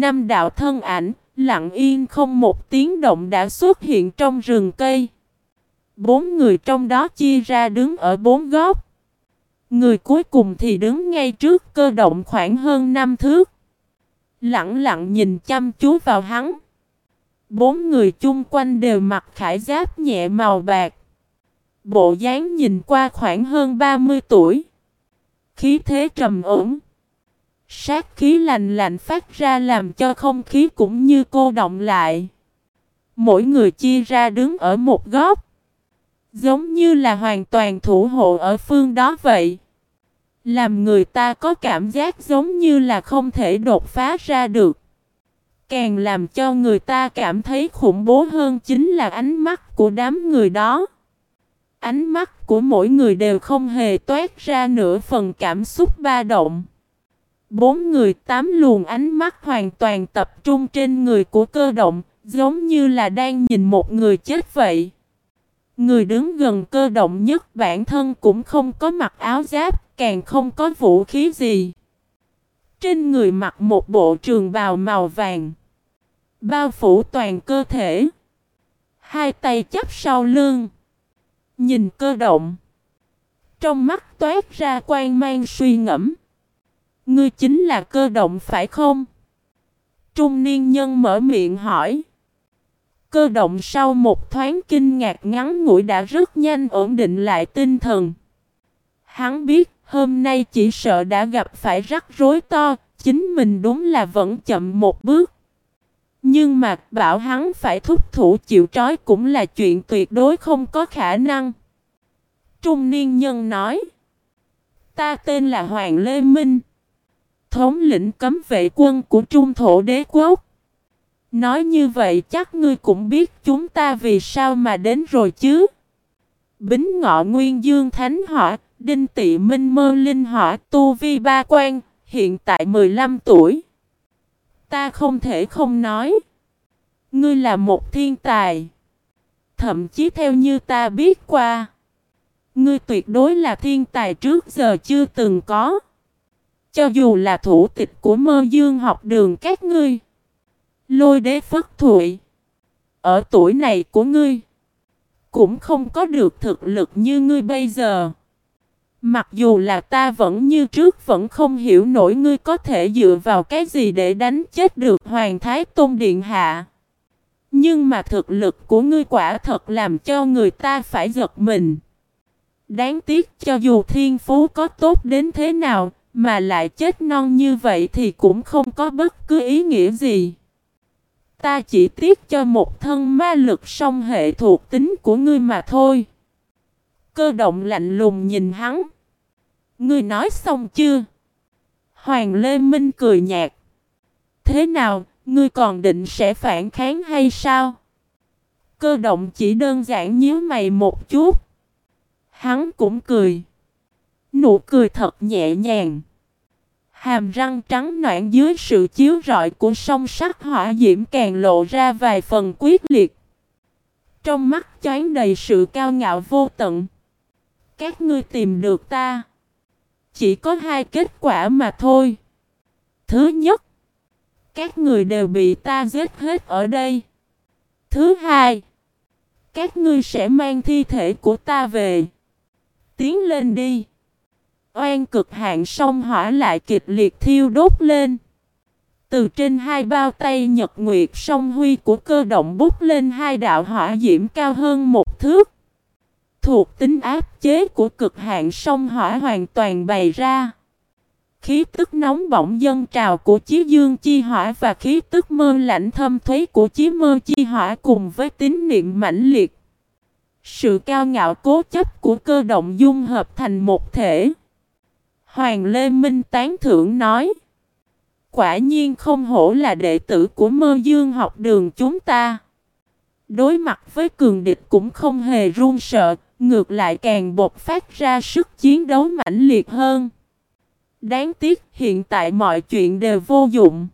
Năm đạo thân ảnh, lặng yên không một tiếng động đã xuất hiện trong rừng cây. Bốn người trong đó chia ra đứng ở bốn góc. Người cuối cùng thì đứng ngay trước cơ động khoảng hơn năm thước. Lặng lặng nhìn chăm chú vào hắn. Bốn người chung quanh đều mặc khải giáp nhẹ màu bạc. Bộ dáng nhìn qua khoảng hơn 30 tuổi. Khí thế trầm ổn. Sát khí lạnh lạnh phát ra làm cho không khí cũng như cô động lại. Mỗi người chia ra đứng ở một góc. Giống như là hoàn toàn thủ hộ ở phương đó vậy. Làm người ta có cảm giác giống như là không thể đột phá ra được. Càng làm cho người ta cảm thấy khủng bố hơn chính là ánh mắt của đám người đó. Ánh mắt của mỗi người đều không hề toát ra nửa phần cảm xúc ba động. Bốn người tám luồng ánh mắt hoàn toàn tập trung trên người của cơ động, giống như là đang nhìn một người chết vậy. Người đứng gần cơ động nhất bản thân cũng không có mặc áo giáp, càng không có vũ khí gì. Trên người mặc một bộ trường bào màu vàng. Bao phủ toàn cơ thể. Hai tay chắp sau lưng. Nhìn cơ động. Trong mắt toát ra quan mang suy ngẫm. Ngươi chính là cơ động phải không? Trung niên nhân mở miệng hỏi. Cơ động sau một thoáng kinh ngạc ngắn ngủi đã rất nhanh ổn định lại tinh thần. Hắn biết hôm nay chỉ sợ đã gặp phải rắc rối to, chính mình đúng là vẫn chậm một bước. Nhưng mà bảo hắn phải thúc thủ chịu trói cũng là chuyện tuyệt đối không có khả năng. Trung niên nhân nói. Ta tên là Hoàng Lê Minh. Thống lĩnh cấm vệ quân của Trung Thổ Đế Quốc. Nói như vậy chắc ngươi cũng biết chúng ta vì sao mà đến rồi chứ. Bính ngọ nguyên dương thánh họ đinh tị minh mơ linh họ tu vi ba quan, hiện tại 15 tuổi. Ta không thể không nói. Ngươi là một thiên tài. Thậm chí theo như ta biết qua. Ngươi tuyệt đối là thiên tài trước giờ chưa từng có. Cho dù là thủ tịch của mơ dương học đường các ngươi. Lôi đế phất thụy. Ở tuổi này của ngươi. Cũng không có được thực lực như ngươi bây giờ. Mặc dù là ta vẫn như trước vẫn không hiểu nổi ngươi có thể dựa vào cái gì để đánh chết được Hoàng Thái Tôn Điện Hạ. Nhưng mà thực lực của ngươi quả thật làm cho người ta phải giật mình. Đáng tiếc cho dù thiên phú có tốt đến thế nào, mà lại chết non như vậy thì cũng không có bất cứ ý nghĩa gì. Ta chỉ tiếc cho một thân ma lực song hệ thuộc tính của ngươi mà thôi. Cơ động lạnh lùng nhìn hắn. Ngươi nói xong chưa? Hoàng Lê Minh cười nhạt. Thế nào, ngươi còn định sẽ phản kháng hay sao? Cơ động chỉ đơn giản nhíu mày một chút. Hắn cũng cười. Nụ cười thật nhẹ nhàng. Hàm răng trắng noạn dưới sự chiếu rọi của sông sắc hỏa diễm càng lộ ra vài phần quyết liệt. Trong mắt chán đầy sự cao ngạo vô tận. Các ngươi tìm được ta. Chỉ có hai kết quả mà thôi. Thứ nhất. Các người đều bị ta giết hết ở đây. Thứ hai. Các ngươi sẽ mang thi thể của ta về. Tiến lên đi. Oan cực hạn sông hỏa lại kịch liệt thiêu đốt lên. Từ trên hai bao tay nhật nguyệt sông huy của cơ động bút lên hai đạo hỏa diễm cao hơn một thước. Thuộc tính áp chế của cực hạn sông hỏa hoàn toàn bày ra. Khí tức nóng bỏng dân trào của chí dương chi hỏa và khí tức mơ lạnh thâm thuế của chí mơ chi hỏa cùng với tín niệm mãnh liệt. Sự cao ngạo cố chấp của cơ động dung hợp thành một thể. Hoàng Lê Minh tán thưởng nói. Quả nhiên không hổ là đệ tử của mơ dương học đường chúng ta. Đối mặt với cường địch cũng không hề run sợ, ngược lại càng bộc phát ra sức chiến đấu mãnh liệt hơn. Đáng tiếc hiện tại mọi chuyện đều vô dụng.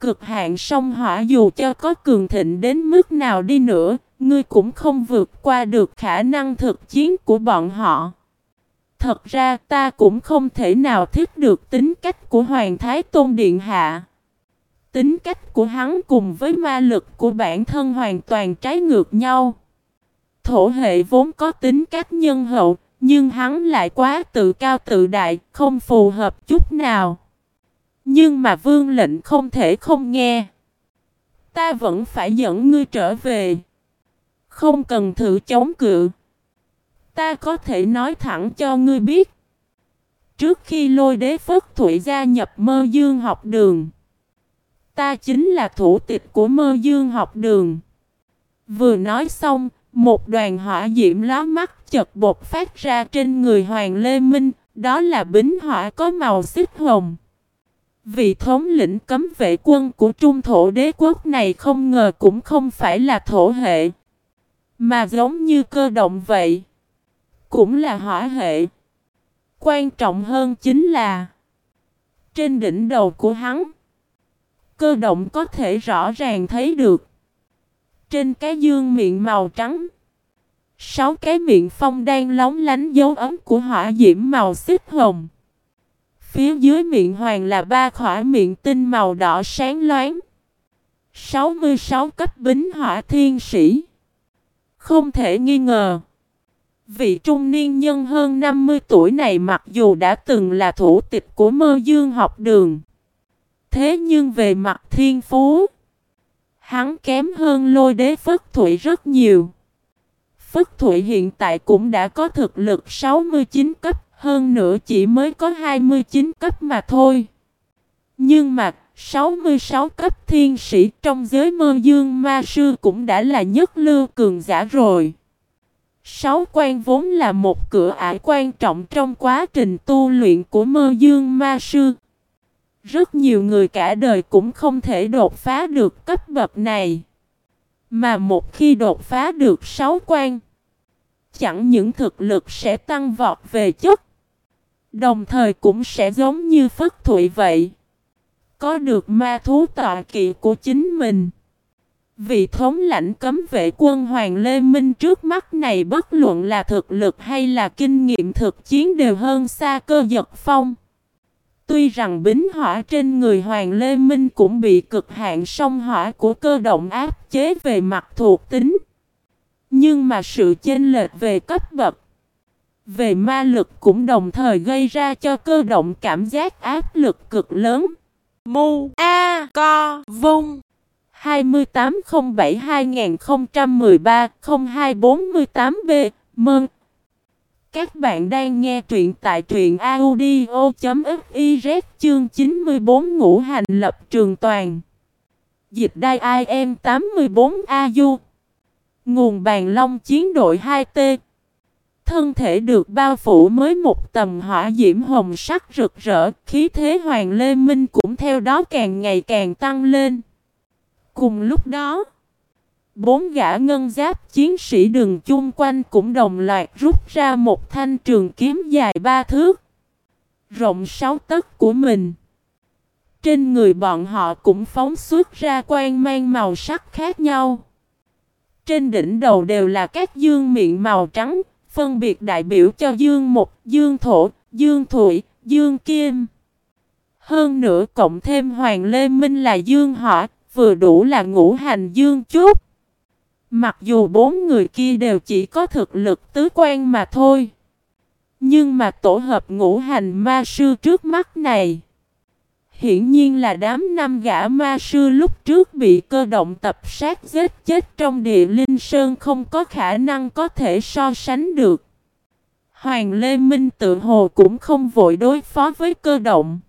Cực hạn sông hỏa dù cho có cường thịnh đến mức nào đi nữa, ngươi cũng không vượt qua được khả năng thực chiến của bọn họ. Thật ra ta cũng không thể nào thích được tính cách của Hoàng Thái Tôn Điện Hạ. tính cách của hắn cùng với ma lực của bản thân hoàn toàn trái ngược nhau. Thổ hệ vốn có tính cách nhân hậu, nhưng hắn lại quá tự cao tự đại, không phù hợp chút nào. Nhưng mà vương lệnh không thể không nghe. Ta vẫn phải dẫn ngươi trở về. Không cần thử chống cự. Ta có thể nói thẳng cho ngươi biết. Trước khi lôi đế phất thủy gia nhập mơ dương học đường. Ta chính là thủ tịch của mơ dương học đường. Vừa nói xong, một đoàn hỏa diễm lá mắt chật bột phát ra trên người Hoàng Lê Minh, đó là bính hỏa có màu xích hồng. Vị thống lĩnh cấm vệ quân của trung thổ đế quốc này không ngờ cũng không phải là thổ hệ, mà giống như cơ động vậy. Cũng là hỏa hệ. Quan trọng hơn chính là trên đỉnh đầu của hắn, cơ động có thể rõ ràng thấy được trên cái dương miệng màu trắng. Sáu cái miệng phong đang lóng lánh dấu ấm của hỏa diễm màu xích hồng. Phía dưới miệng hoàng là ba khỏa miệng tinh màu đỏ sáng loáng. 66 cấp bính hỏa thiên sĩ. Không thể nghi ngờ. Vị trung niên nhân hơn 50 tuổi này mặc dù đã từng là thủ tịch của mơ dương học đường. Thế nhưng về mặt thiên phú, Hắn kém hơn lôi đế Phất Thụy rất nhiều. Phất Thụy hiện tại cũng đã có thực lực 69 cấp, hơn nữa chỉ mới có 29 cấp mà thôi. Nhưng mà, 66 cấp thiên sĩ trong giới mơ dương ma sư cũng đã là nhất lưu cường giả rồi. Sáu quan vốn là một cửa ải quan trọng trong quá trình tu luyện của mơ dương ma sư. Rất nhiều người cả đời cũng không thể đột phá được cấp bậc này. Mà một khi đột phá được sáu quan, chẳng những thực lực sẽ tăng vọt về chất, đồng thời cũng sẽ giống như Phất Thụy vậy. Có được ma thú tọa kỵ của chính mình. Vị thống lãnh cấm vệ quân Hoàng Lê Minh trước mắt này bất luận là thực lực hay là kinh nghiệm thực chiến đều hơn xa cơ giật phong. Tuy rằng bính hỏa trên người Hoàng Lê Minh cũng bị cực hạn song hỏa của cơ động áp chế về mặt thuộc tính. Nhưng mà sự chênh lệch về cấp bậc, về ma lực cũng đồng thời gây ra cho cơ động cảm giác áp lực cực lớn. Mu A Co Vung 2807-2013-0248B Mơn các bạn đang nghe truyện tại truyện audio.fiz chương 94 ngũ hành lập trường toàn. Dịch đai IM 84AU Nguồn bàn long chiến đội 2T Thân thể được bao phủ mới một tầm hỏa diễm hồng sắc rực rỡ, khí thế hoàng lê minh cũng theo đó càng ngày càng tăng lên. Cùng lúc đó Bốn gã ngân giáp chiến sĩ đường chung quanh cũng đồng loạt rút ra một thanh trường kiếm dài ba thước, rộng sáu tấc của mình. Trên người bọn họ cũng phóng xuất ra quang mang màu sắc khác nhau. Trên đỉnh đầu đều là các dương miệng màu trắng, phân biệt đại biểu cho dương mục, dương thổ, dương thủy, dương kim. Hơn nữa cộng thêm Hoàng Lê Minh là dương hỏa, vừa đủ là ngũ hành dương chút. Mặc dù bốn người kia đều chỉ có thực lực tứ quan mà thôi. Nhưng mà tổ hợp ngũ hành ma sư trước mắt này. Hiển nhiên là đám năm gã ma sư lúc trước bị cơ động tập sát giết chết trong địa linh sơn không có khả năng có thể so sánh được. Hoàng Lê Minh tự hồ cũng không vội đối phó với cơ động.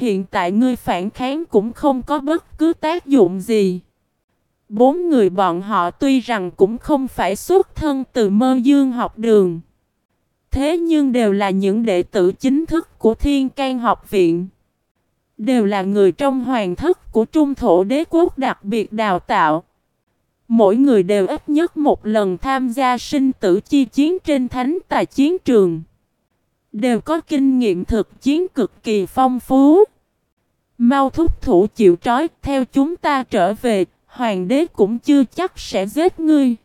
Hiện tại ngươi phản kháng cũng không có bất cứ tác dụng gì. Bốn người bọn họ tuy rằng cũng không phải xuất thân từ mơ dương học đường. Thế nhưng đều là những đệ tử chính thức của Thiên can học viện. Đều là người trong hoàng thất của Trung Thổ đế quốc đặc biệt đào tạo. Mỗi người đều ít nhất một lần tham gia sinh tử chi chiến trên thánh tài chiến trường. Đều có kinh nghiệm thực chiến cực kỳ phong phú. Mau thúc thủ chịu trói theo chúng ta trở về, Hoàng đế cũng chưa chắc sẽ giết ngươi.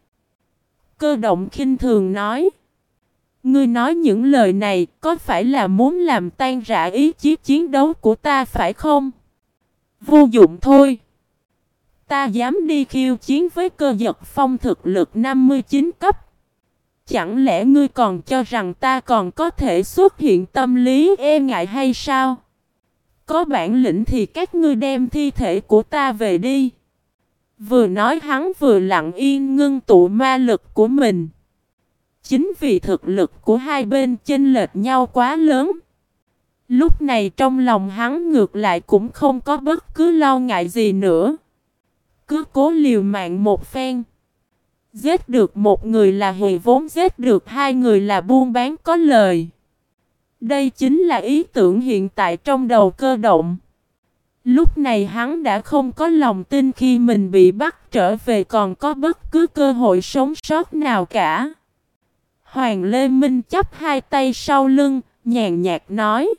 Cơ động khinh thường nói. Ngươi nói những lời này có phải là muốn làm tan rã ý chí chiến đấu của ta phải không? Vô dụng thôi. Ta dám đi khiêu chiến với cơ giật phong thực lực 59 cấp. Chẳng lẽ ngươi còn cho rằng ta còn có thể xuất hiện tâm lý e ngại hay sao? Có bản lĩnh thì các ngươi đem thi thể của ta về đi. Vừa nói hắn vừa lặng yên ngưng tụ ma lực của mình. Chính vì thực lực của hai bên chênh lệch nhau quá lớn. Lúc này trong lòng hắn ngược lại cũng không có bất cứ lo ngại gì nữa. Cứ cố liều mạng một phen. Giết được một người là hề vốn giết được hai người là buôn bán có lời. Đây chính là ý tưởng hiện tại trong đầu cơ động. Lúc này hắn đã không có lòng tin khi mình bị bắt trở về còn có bất cứ cơ hội sống sót nào cả. Hoàng Lê Minh chấp hai tay sau lưng, nhàn nhạt nói.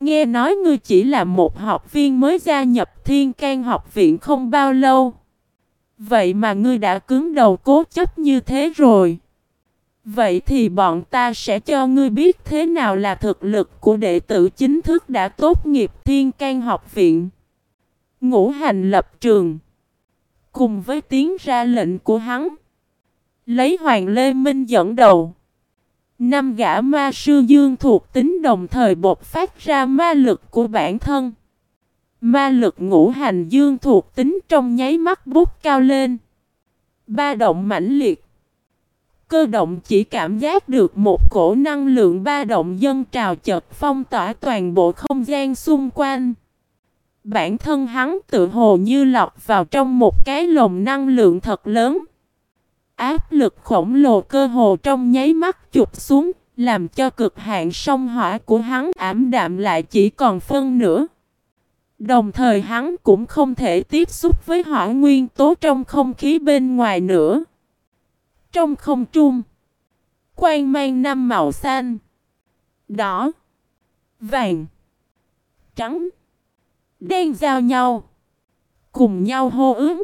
Nghe nói ngươi chỉ là một học viên mới gia nhập thiên can học viện không bao lâu. Vậy mà ngươi đã cứng đầu cố chấp như thế rồi. Vậy thì bọn ta sẽ cho ngươi biết thế nào là thực lực của đệ tử chính thức đã tốt nghiệp thiên can học viện. Ngũ hành lập trường. Cùng với tiếng ra lệnh của hắn. Lấy Hoàng Lê Minh dẫn đầu. Năm gã ma sư dương thuộc tính đồng thời bộc phát ra ma lực của bản thân. Ma lực ngũ hành dương thuộc tính trong nháy mắt bút cao lên. Ba động mãnh liệt. Cơ động chỉ cảm giác được một cổ năng lượng ba động dân trào chợt phong tỏa toàn bộ không gian xung quanh. Bản thân hắn tự hồ như lọt vào trong một cái lồng năng lượng thật lớn. Áp lực khổng lồ cơ hồ trong nháy mắt chụp xuống, làm cho cực hạn sông hỏa của hắn ảm đạm lại chỉ còn phân nửa. Đồng thời hắn cũng không thể tiếp xúc với hỏa nguyên tố trong không khí bên ngoài nữa. Trong không trung, quang mang năm màu xanh, đỏ, vàng, trắng, đen giao nhau, cùng nhau hô ứng.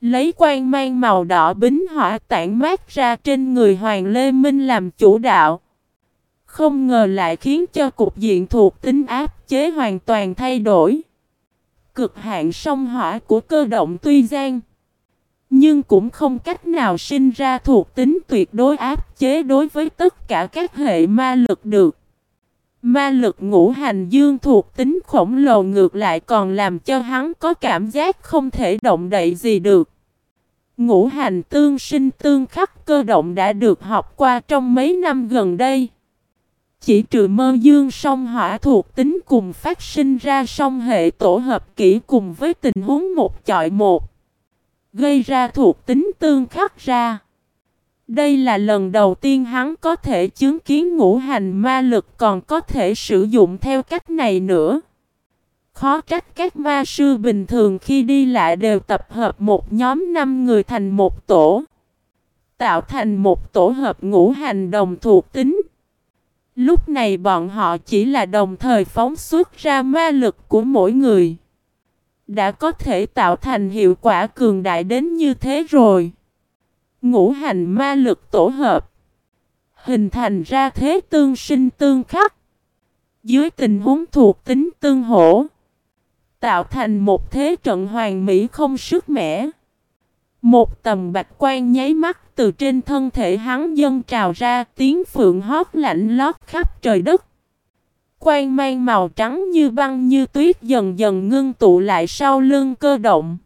Lấy quang mang màu đỏ bính hỏa tản mát ra trên người Hoàng Lê Minh làm chủ đạo. Không ngờ lại khiến cho cục diện thuộc tính áp chế hoàn toàn thay đổi. Cực hạn sông hỏa của cơ động tuy gian. Nhưng cũng không cách nào sinh ra thuộc tính tuyệt đối áp chế đối với tất cả các hệ ma lực được. Ma lực ngũ hành dương thuộc tính khổng lồ ngược lại còn làm cho hắn có cảm giác không thể động đậy gì được. Ngũ hành tương sinh tương khắc cơ động đã được học qua trong mấy năm gần đây. Chỉ trừ mơ dương song hỏa thuộc tính cùng phát sinh ra song hệ tổ hợp kỹ cùng với tình huống một chọi một. Gây ra thuộc tính tương khắc ra. Đây là lần đầu tiên hắn có thể chứng kiến ngũ hành ma lực còn có thể sử dụng theo cách này nữa. Khó trách các ma sư bình thường khi đi lại đều tập hợp một nhóm 5 người thành một tổ. Tạo thành một tổ hợp ngũ hành đồng thuộc tính. Lúc này bọn họ chỉ là đồng thời phóng xuất ra ma lực của mỗi người. Đã có thể tạo thành hiệu quả cường đại đến như thế rồi. Ngũ hành ma lực tổ hợp. Hình thành ra thế tương sinh tương khắc. Dưới tình huống thuộc tính tương hỗ. Tạo thành một thế trận hoàng mỹ không sức mẻ. Một tầm bạch quan nháy mắt từ trên thân thể hắn dâng trào ra, tiếng phượng hót lạnh lót khắp trời đất. Quan mang màu trắng như băng như tuyết dần dần ngưng tụ lại sau lưng cơ động.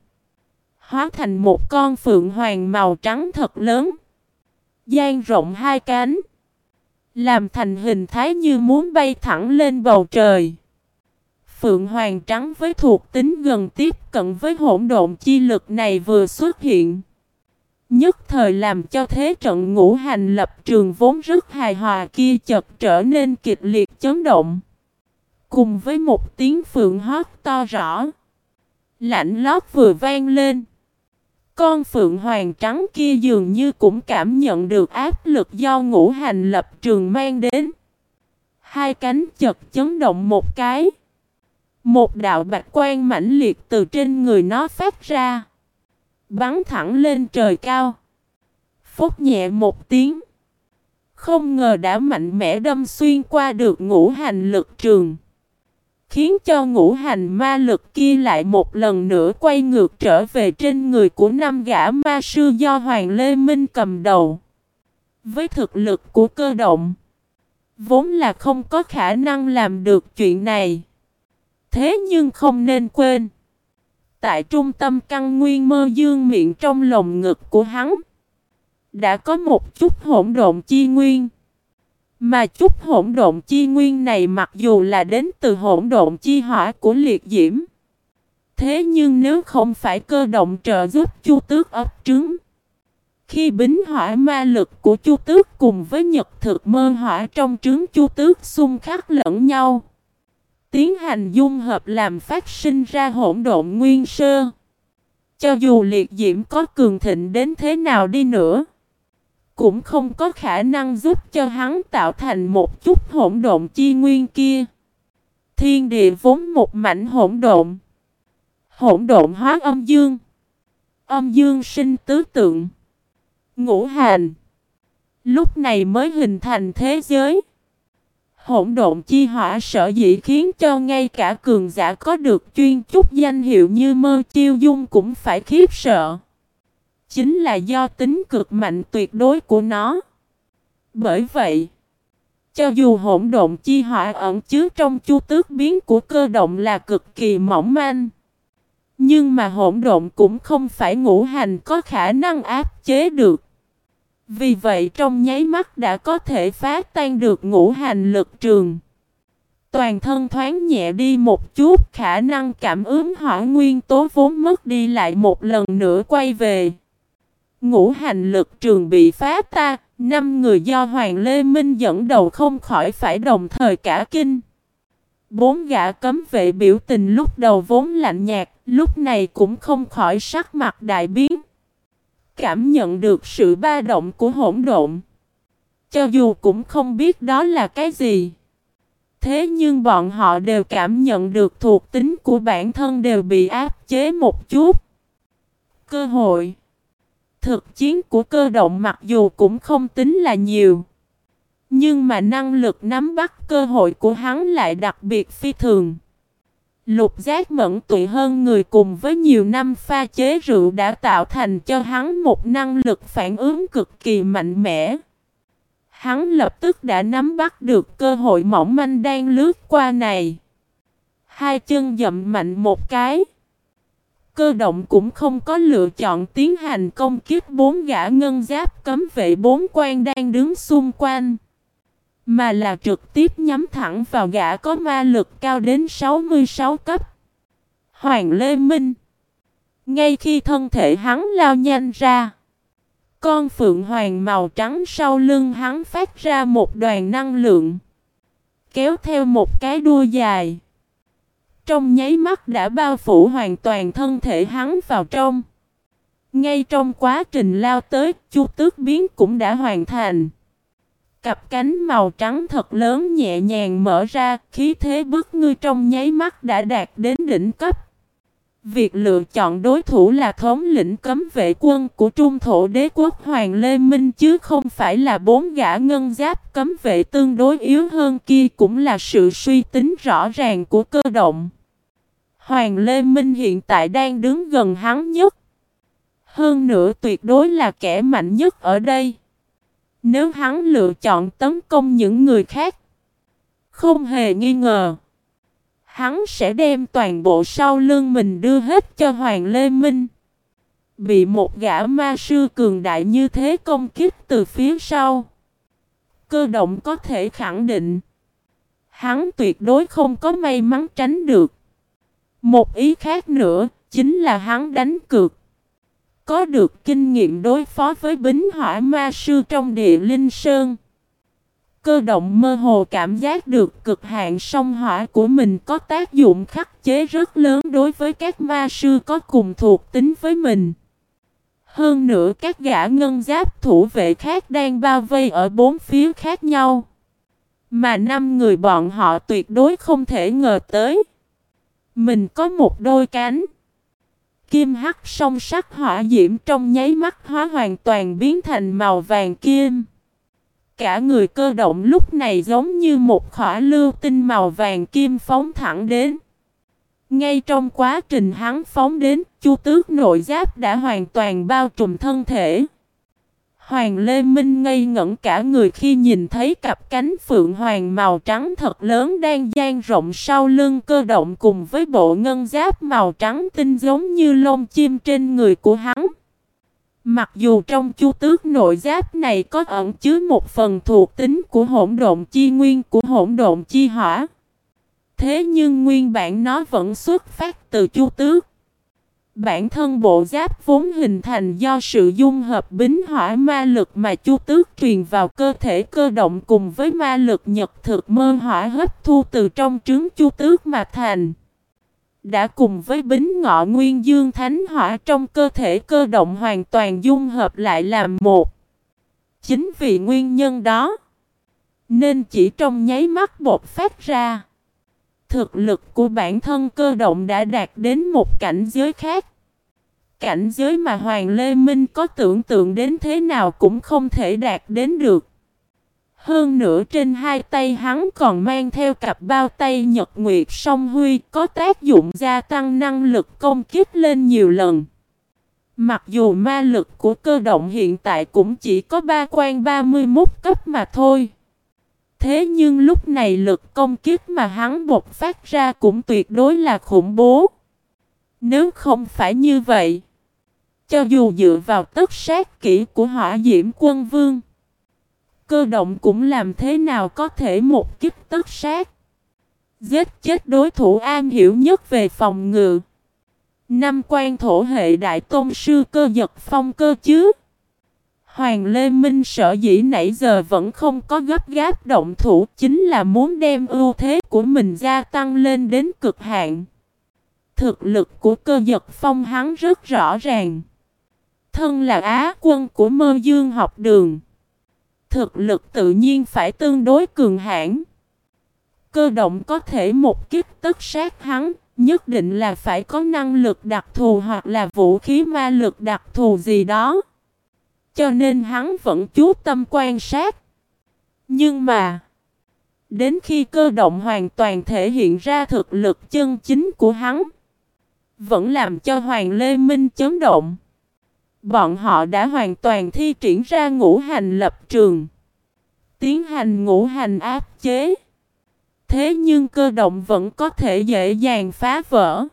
Hóa thành một con phượng hoàng màu trắng thật lớn. Giang rộng hai cánh. Làm thành hình thái như muốn bay thẳng lên bầu trời. Phượng Hoàng Trắng với thuộc tính gần tiếp cận với hỗn độn chi lực này vừa xuất hiện. Nhất thời làm cho thế trận ngũ hành lập trường vốn rất hài hòa kia chợt trở nên kịch liệt chấn động. Cùng với một tiếng phượng hót to rõ. Lạnh lót vừa vang lên. Con phượng hoàng trắng kia dường như cũng cảm nhận được áp lực do ngũ hành lập trường mang đến. Hai cánh chật chấn động một cái. Một đạo bạch quan mãnh liệt từ trên người nó phát ra. Bắn thẳng lên trời cao. Phốt nhẹ một tiếng. Không ngờ đã mạnh mẽ đâm xuyên qua được ngũ hành lực trường. Khiến cho ngũ hành ma lực kia lại một lần nữa quay ngược trở về trên người của năm gã ma sư do Hoàng Lê Minh cầm đầu. Với thực lực của cơ động, vốn là không có khả năng làm được chuyện này. Thế nhưng không nên quên. Tại trung tâm căn nguyên mơ dương miệng trong lồng ngực của hắn. Đã có một chút hỗn độn chi nguyên. Mà chút hỗn độn chi nguyên này mặc dù là đến từ hỗn độn chi hỏa của liệt diễm. Thế nhưng nếu không phải cơ động trợ giúp chu tước ấp trứng. Khi bính hỏa ma lực của chu tước cùng với nhật thực mơ hỏa trong trứng chu tước xung khắc lẫn nhau. Tiến hành dung hợp làm phát sinh ra hỗn độn nguyên sơ. Cho dù liệt diễm có cường thịnh đến thế nào đi nữa, cũng không có khả năng giúp cho hắn tạo thành một chút hỗn độn chi nguyên kia. Thiên địa vốn một mảnh hỗn độn. Hỗn độn hóa âm dương. Âm dương sinh tứ tượng. Ngũ hành. Lúc này mới hình thành thế giới. Hỗn độn chi hỏa sở dĩ khiến cho ngay cả cường giả có được chuyên chút danh hiệu như mơ chiêu dung cũng phải khiếp sợ chính là do tính cực mạnh tuyệt đối của nó. Bởi vậy, cho dù hỗn độn chi hỏa ẩn chứa trong chu tước biến của cơ động là cực kỳ mỏng manh, nhưng mà hỗn độn cũng không phải ngũ hành có khả năng áp chế được. Vì vậy trong nháy mắt đã có thể phá tan được ngũ hành lực trường. Toàn thân thoáng nhẹ đi một chút, khả năng cảm ứng hỏa nguyên tố vốn mất đi lại một lần nữa quay về. Ngũ hành lực trường bị phá ta, năm người do Hoàng Lê Minh dẫn đầu không khỏi phải đồng thời cả kinh. Bốn gã cấm vệ biểu tình lúc đầu vốn lạnh nhạt, lúc này cũng không khỏi sắc mặt đại biến. Cảm nhận được sự ba động của hỗn độn. Cho dù cũng không biết đó là cái gì. Thế nhưng bọn họ đều cảm nhận được thuộc tính của bản thân đều bị áp chế một chút. Cơ hội Thực chiến của cơ động mặc dù cũng không tính là nhiều. Nhưng mà năng lực nắm bắt cơ hội của hắn lại đặc biệt phi thường. Lục giác mẫn tụy hơn người cùng với nhiều năm pha chế rượu đã tạo thành cho hắn một năng lực phản ứng cực kỳ mạnh mẽ. Hắn lập tức đã nắm bắt được cơ hội mỏng manh đang lướt qua này. Hai chân dậm mạnh một cái. Cơ động cũng không có lựa chọn tiến hành công kiếp bốn gã ngân giáp cấm vệ bốn quan đang đứng xung quanh. Mà là trực tiếp nhắm thẳng vào gã có ma lực cao đến 66 cấp. Hoàng Lê Minh Ngay khi thân thể hắn lao nhanh ra Con phượng hoàng màu trắng sau lưng hắn phát ra một đoàn năng lượng Kéo theo một cái đua dài trong nháy mắt đã bao phủ hoàn toàn thân thể hắn vào trong. Ngay trong quá trình lao tới, chu tước biến cũng đã hoàn thành. Cặp cánh màu trắng thật lớn nhẹ nhàng mở ra, khí thế bức ngươi trong nháy mắt đã đạt đến đỉnh cấp. Việc lựa chọn đối thủ là thống lĩnh cấm vệ quân của trung thổ đế quốc Hoàng Lê Minh chứ không phải là bốn gã ngân giáp cấm vệ tương đối yếu hơn kia cũng là sự suy tính rõ ràng của cơ động. Hoàng Lê Minh hiện tại đang đứng gần hắn nhất. Hơn nữa tuyệt đối là kẻ mạnh nhất ở đây. Nếu hắn lựa chọn tấn công những người khác, không hề nghi ngờ, hắn sẽ đem toàn bộ sau lưng mình đưa hết cho Hoàng Lê Minh. Bị một gã ma sư cường đại như thế công kích từ phía sau. Cơ động có thể khẳng định, hắn tuyệt đối không có may mắn tránh được. Một ý khác nữa, chính là hắn đánh cược. Có được kinh nghiệm đối phó với bính hỏa ma sư trong địa linh sơn. Cơ động mơ hồ cảm giác được cực hạn song hỏa của mình có tác dụng khắc chế rất lớn đối với các ma sư có cùng thuộc tính với mình. Hơn nữa, các gã ngân giáp thủ vệ khác đang bao vây ở bốn phía khác nhau. Mà năm người bọn họ tuyệt đối không thể ngờ tới. Mình có một đôi cánh. Kim hắc song sắc hỏa diễm trong nháy mắt hóa hoàn toàn biến thành màu vàng kim. cả người cơ động lúc này giống như một khỏa lưu tinh màu vàng kim phóng thẳng đến. Ngay trong quá trình hắn phóng đến, chu tước nội giáp đã hoàn toàn bao trùm thân thể. Hoàng Lê Minh ngây ngẩn cả người khi nhìn thấy cặp cánh phượng hoàng màu trắng thật lớn đang dang rộng sau lưng cơ động cùng với bộ ngân giáp màu trắng tinh giống như lông chim trên người của hắn. Mặc dù trong chu tước nội giáp này có ẩn chứa một phần thuộc tính của hỗn độn chi nguyên của hỗn độn chi hỏa. Thế nhưng nguyên bản nó vẫn xuất phát từ chu tước. Bản thân bộ giáp vốn hình thành do sự dung hợp bính hỏa ma lực mà chu tước truyền vào cơ thể cơ động cùng với ma lực nhật thực mơ hỏa hấp thu từ trong trứng chu tước mà thành. Đã cùng với bính ngọ nguyên dương thánh hỏa trong cơ thể cơ động hoàn toàn dung hợp lại làm một. Chính vì nguyên nhân đó, nên chỉ trong nháy mắt bột phát ra. Thực lực của bản thân cơ động đã đạt đến một cảnh giới khác. Cảnh giới mà Hoàng Lê Minh có tưởng tượng đến thế nào cũng không thể đạt đến được. Hơn nữa trên hai tay hắn còn mang theo cặp bao tay Nhật Nguyệt song huy có tác dụng gia tăng năng lực công kích lên nhiều lần. Mặc dù ma lực của cơ động hiện tại cũng chỉ có ba quan 31 cấp mà thôi. Thế nhưng lúc này lực công kích mà hắn bộc phát ra cũng tuyệt đối là khủng bố. Nếu không phải như vậy, cho dù dựa vào tất sát kỹ của hỏa diễm quân vương, cơ động cũng làm thế nào có thể một kích tất sát. Giết chết đối thủ am hiểu nhất về phòng ngự. Năm quan thổ hệ đại tôn sư cơ giật phong cơ chứ. Hoàng Lê Minh sợ dĩ nãy giờ vẫn không có gấp gáp động thủ chính là muốn đem ưu thế của mình gia tăng lên đến cực hạn. Thực lực của cơ giật phong hắn rất rõ ràng. Thân là Á quân của mơ dương học đường. Thực lực tự nhiên phải tương đối cường hãn. Cơ động có thể một kích tất sát hắn, nhất định là phải có năng lực đặc thù hoặc là vũ khí ma lực đặc thù gì đó. Cho nên hắn vẫn chú tâm quan sát. Nhưng mà, đến khi cơ động hoàn toàn thể hiện ra thực lực chân chính của hắn, vẫn làm cho Hoàng Lê Minh chấn động. Bọn họ đã hoàn toàn thi triển ra ngũ hành lập trường. Tiến hành ngũ hành áp chế. Thế nhưng cơ động vẫn có thể dễ dàng phá vỡ.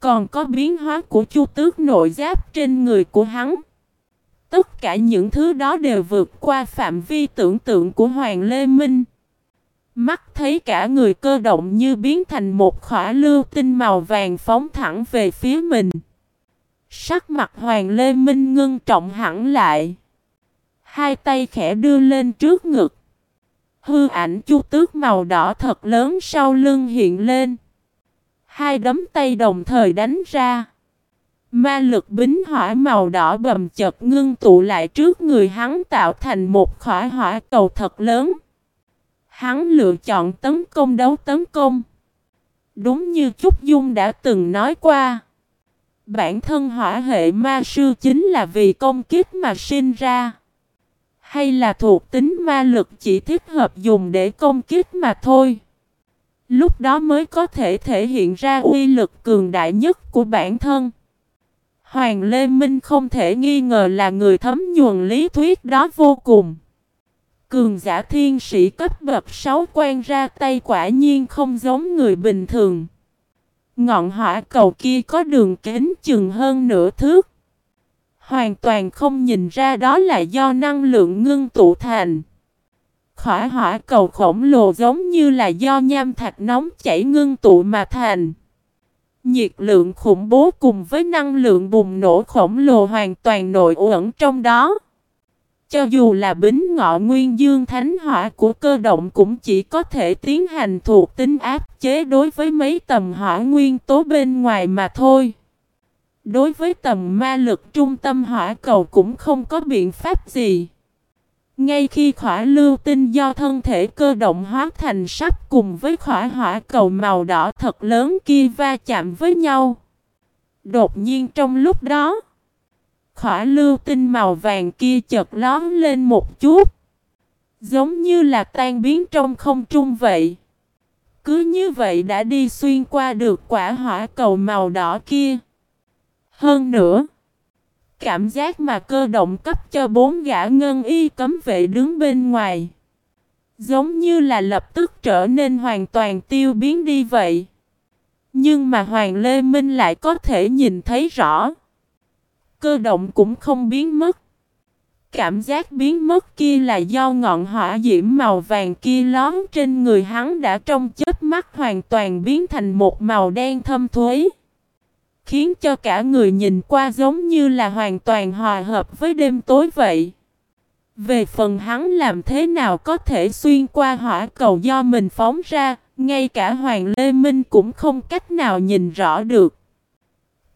Còn có biến hóa của chu tước nội giáp trên người của hắn. Tất cả những thứ đó đều vượt qua phạm vi tưởng tượng của Hoàng Lê Minh. Mắt thấy cả người cơ động như biến thành một khỏa lưu tinh màu vàng phóng thẳng về phía mình. Sắc mặt Hoàng Lê Minh ngưng trọng hẳn lại. Hai tay khẽ đưa lên trước ngực. Hư ảnh chu tước màu đỏ thật lớn sau lưng hiện lên. Hai đấm tay đồng thời đánh ra. Ma lực bính hỏa màu đỏ bầm chật ngưng tụ lại trước người hắn tạo thành một khỏa hỏa cầu thật lớn. Hắn lựa chọn tấn công đấu tấn công. Đúng như Trúc Dung đã từng nói qua. Bản thân hỏa hệ ma sư chính là vì công kích mà sinh ra. Hay là thuộc tính ma lực chỉ thích hợp dùng để công kích mà thôi. Lúc đó mới có thể thể hiện ra uy lực cường đại nhất của bản thân. Hoàng Lê Minh không thể nghi ngờ là người thấm nhuần lý thuyết đó vô cùng. Cường giả thiên sĩ cấp bậc 6 quen ra tay quả nhiên không giống người bình thường. Ngọn hỏa cầu kia có đường kính chừng hơn nửa thước. Hoàn toàn không nhìn ra đó là do năng lượng ngưng tụ thành. Khỏa hỏa cầu khổng lồ giống như là do nham thạch nóng chảy ngưng tụ mà thành. Nhiệt lượng khủng bố cùng với năng lượng bùng nổ khổng lồ hoàn toàn nội ẩn trong đó. Cho dù là bính ngọ nguyên dương thánh hỏa của cơ động cũng chỉ có thể tiến hành thuộc tính áp chế đối với mấy tầm hỏa nguyên tố bên ngoài mà thôi. Đối với tầm ma lực trung tâm hỏa cầu cũng không có biện pháp gì. Ngay khi khỏa lưu tinh do thân thể cơ động hóa thành sắp cùng với khỏa hỏa cầu màu đỏ thật lớn kia va chạm với nhau. Đột nhiên trong lúc đó, khỏa lưu tinh màu vàng kia chợt lóm lên một chút. Giống như là tan biến trong không trung vậy. Cứ như vậy đã đi xuyên qua được quả hỏa cầu màu đỏ kia. Hơn nữa, cảm giác mà cơ động cấp cho bốn gã ngân y cấm vệ đứng bên ngoài. Giống như là lập tức trở nên hoàn toàn tiêu biến đi vậy. Nhưng mà Hoàng Lê Minh lại có thể nhìn thấy rõ. Cơ động cũng không biến mất. Cảm giác biến mất kia là do ngọn hỏa diễm màu vàng kia lón trên người hắn đã trong chết mắt hoàn toàn biến thành một màu đen thâm thuế. Khiến cho cả người nhìn qua giống như là hoàn toàn hòa hợp với đêm tối vậy. Về phần hắn làm thế nào có thể xuyên qua hỏa cầu do mình phóng ra, ngay cả Hoàng Lê Minh cũng không cách nào nhìn rõ được.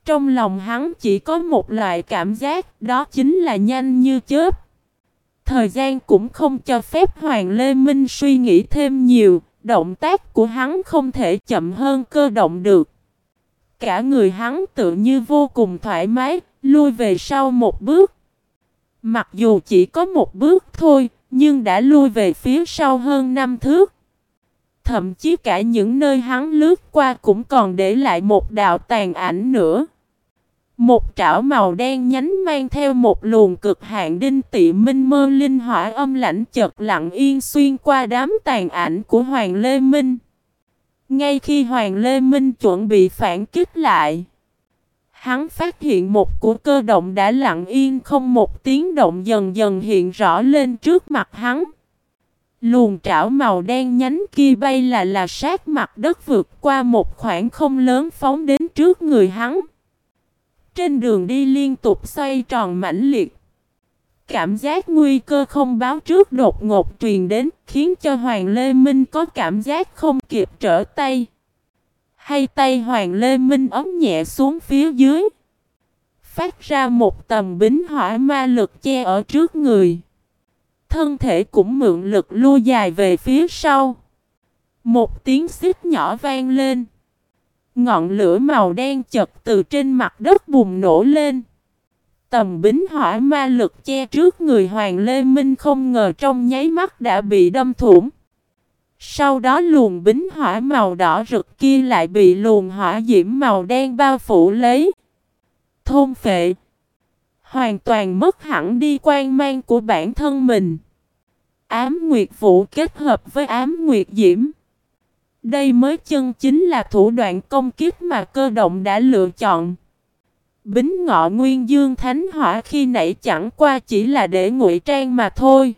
Trong lòng hắn chỉ có một loại cảm giác, đó chính là nhanh như chớp. Thời gian cũng không cho phép Hoàng Lê Minh suy nghĩ thêm nhiều, động tác của hắn không thể chậm hơn cơ động được. Cả người hắn tự như vô cùng thoải mái, lui về sau một bước. Mặc dù chỉ có một bước thôi, nhưng đã lui về phía sau hơn năm thước. Thậm chí cả những nơi hắn lướt qua cũng còn để lại một đạo tàn ảnh nữa. Một trảo màu đen nhánh mang theo một luồng cực hạn đinh tị minh mơ linh hỏa âm lãnh chợt lặng yên xuyên qua đám tàn ảnh của Hoàng Lê Minh. Ngay khi Hoàng Lê Minh chuẩn bị phản kích lại, hắn phát hiện một của cơ động đã lặng yên không một tiếng động dần dần hiện rõ lên trước mặt hắn. Luồng trảo màu đen nhánh kia bay là là sát mặt đất vượt qua một khoảng không lớn phóng đến trước người hắn. Trên đường đi liên tục xoay tròn mãnh liệt. Cảm giác nguy cơ không báo trước đột ngột truyền đến, khiến cho Hoàng Lê Minh có cảm giác không kịp trở tay. Hay tay Hoàng Lê Minh ấm nhẹ xuống phía dưới. Phát ra một tầm bính hỏa ma lực che ở trước người. Thân thể cũng mượn lực lua dài về phía sau. Một tiếng xít nhỏ vang lên. Ngọn lửa màu đen chật từ trên mặt đất bùng nổ lên. Tầm bính hỏa ma lực che trước người Hoàng Lê Minh không ngờ trong nháy mắt đã bị đâm thủng. Sau đó luồng bính hỏa màu đỏ rực kia lại bị luồng hỏa diễm màu đen bao phủ lấy. Thôn phệ. Hoàn toàn mất hẳn đi quan mang của bản thân mình. Ám Nguyệt Vũ kết hợp với ám Nguyệt Diễm. Đây mới chân chính là thủ đoạn công kiếp mà cơ động đã lựa chọn. Bính ngọ nguyên dương thánh hỏa khi nãy chẳng qua chỉ là để ngụy trang mà thôi.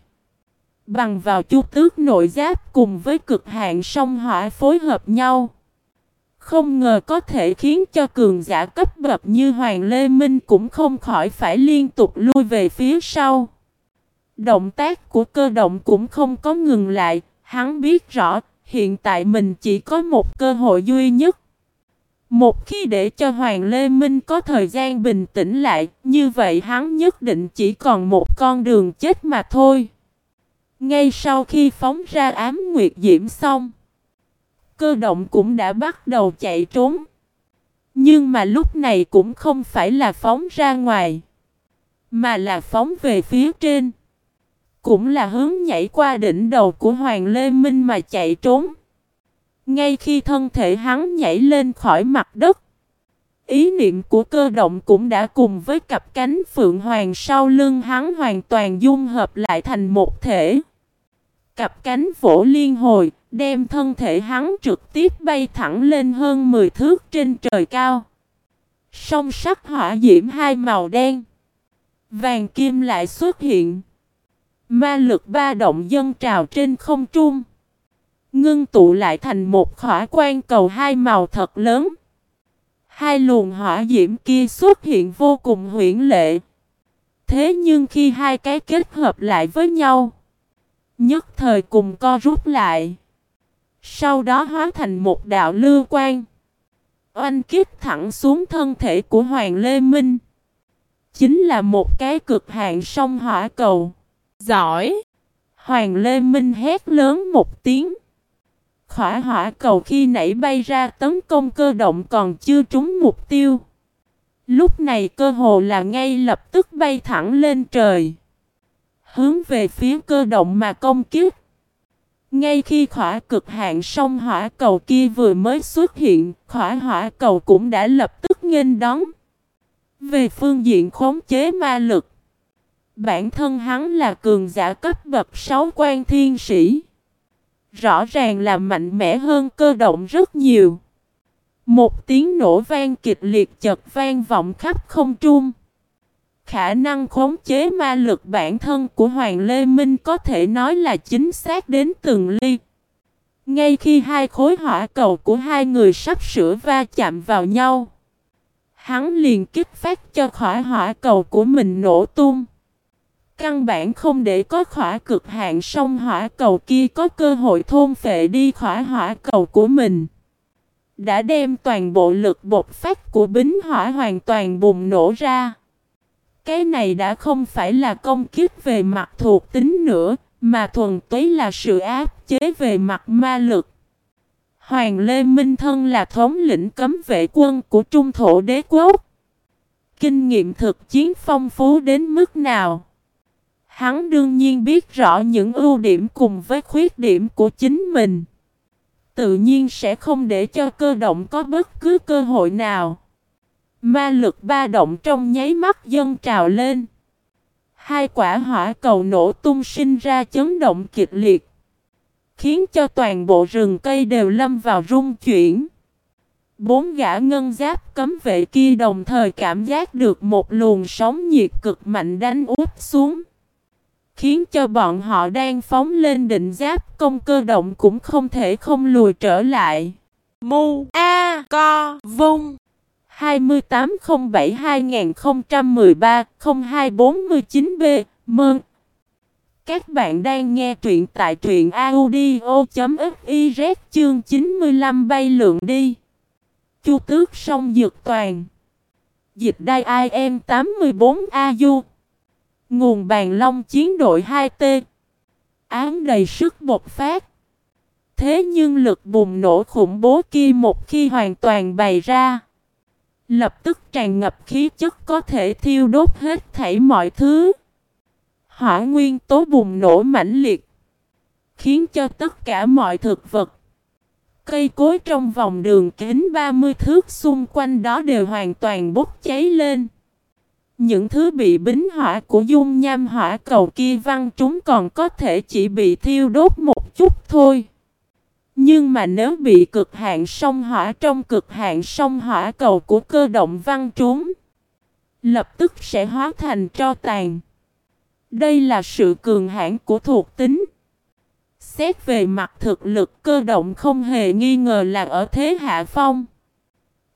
Bằng vào chu tước nội giáp cùng với cực hạn sông hỏa phối hợp nhau. Không ngờ có thể khiến cho cường giả cấp bậc như Hoàng Lê Minh cũng không khỏi phải liên tục lui về phía sau. Động tác của cơ động cũng không có ngừng lại, hắn biết rõ hiện tại mình chỉ có một cơ hội duy nhất. Một khi để cho Hoàng Lê Minh có thời gian bình tĩnh lại, như vậy hắn nhất định chỉ còn một con đường chết mà thôi. Ngay sau khi phóng ra ám nguyệt diễm xong, cơ động cũng đã bắt đầu chạy trốn. Nhưng mà lúc này cũng không phải là phóng ra ngoài, mà là phóng về phía trên. Cũng là hướng nhảy qua đỉnh đầu của Hoàng Lê Minh mà chạy trốn. Ngay khi thân thể hắn nhảy lên khỏi mặt đất, ý niệm của cơ động cũng đã cùng với cặp cánh phượng hoàng sau lưng hắn hoàn toàn dung hợp lại thành một thể. Cặp cánh vỗ liên hồi, đem thân thể hắn trực tiếp bay thẳng lên hơn 10 thước trên trời cao. Song sắc hỏa diễm hai màu đen, vàng kim lại xuất hiện. Ma lực ba động dân trào trên không trung. Ngưng tụ lại thành một khỏa quan cầu hai màu thật lớn. Hai luồng hỏa diễm kia xuất hiện vô cùng huyễn lệ. Thế nhưng khi hai cái kết hợp lại với nhau, nhất thời cùng co rút lại. Sau đó hóa thành một đạo lưu quan. Oanh kiếp thẳng xuống thân thể của Hoàng Lê Minh. Chính là một cái cực hạn sông hỏa cầu. Giỏi! Hoàng Lê Minh hét lớn một tiếng. Khỏa hỏa cầu khi nãy bay ra tấn công cơ động còn chưa trúng mục tiêu. Lúc này cơ hồ là ngay lập tức bay thẳng lên trời. hướng về phía cơ động mà công kích. Ngay khi khỏa cực hạn sông hỏa cầu kia vừa mới xuất hiện, khỏa hỏa cầu cũng đã lập tức nghênh đón. Về phương diện khống chế ma lực, bản thân hắn là cường giả cấp bậc 6 quan thiên sĩ. Rõ ràng là mạnh mẽ hơn cơ động rất nhiều. Một tiếng nổ vang kịch liệt chật vang vọng khắp không trung. Khả năng khống chế ma lực bản thân của Hoàng Lê Minh có thể nói là chính xác đến từng ly. Ngay khi hai khối hỏa cầu của hai người sắp sửa va chạm vào nhau, hắn liền kích phát cho khỏi hỏa cầu của mình nổ tung. Căn bản không để có khỏa cực hạn sông hỏa cầu kia có cơ hội thôn phệ đi khỏa hỏa cầu của mình. Đã đem toàn bộ lực bột phát của bính hỏa hoàn toàn bùng nổ ra. Cái này đã không phải là công kích về mặt thuộc tính nữa, mà thuần túy là sự áp chế về mặt ma lực. Hoàng Lê Minh Thân là thống lĩnh cấm vệ quân của Trung Thổ Đế Quốc. Kinh nghiệm thực chiến phong phú đến mức nào? Hắn đương nhiên biết rõ những ưu điểm cùng với khuyết điểm của chính mình. Tự nhiên sẽ không để cho cơ động có bất cứ cơ hội nào. Ma lực ba động trong nháy mắt dâng trào lên. Hai quả hỏa cầu nổ tung sinh ra chấn động kịch liệt. Khiến cho toàn bộ rừng cây đều lâm vào rung chuyển. Bốn gã ngân giáp cấm vệ kia đồng thời cảm giác được một luồng sóng nhiệt cực mạnh đánh úp xuống. Khiến cho bọn họ đang phóng lên định giáp, công cơ động cũng không thể không lùi trở lại. Mu A Co Vung. 2807-2013-0249B Mơn. Các bạn đang nghe truyện tại truyện audio.fiz chương 95 bay lượng đi. Chu tước sông dược toàn. Dịch đai IM 84AU Nguồn bàn long chiến đội 2T Án đầy sức bột phát Thế nhưng lực bùng nổ khủng bố kia một khi hoàn toàn bày ra, Lập tức tràn ngập khí chất có thể thiêu đốt hết thảy mọi thứ. Hỏa nguyên tố bùng nổ mãnh liệt. Khiến cho tất cả mọi thực vật. Cây cối trong vòng đường kính 30 thước xung quanh đó đều hoàn toàn bốc cháy lên. Những thứ bị bính hỏa của dung nham hỏa cầu kia văng chúng còn có thể chỉ bị thiêu đốt một chút thôi. Nhưng mà nếu bị cực hạn sông hỏa trong cực hạn sông hỏa cầu của cơ động văn trúng, lập tức sẽ hóa thành tro tàn. Đây là sự cường hãn của thuộc tính. Xét về mặt thực lực cơ động không hề nghi ngờ là ở thế hạ phong.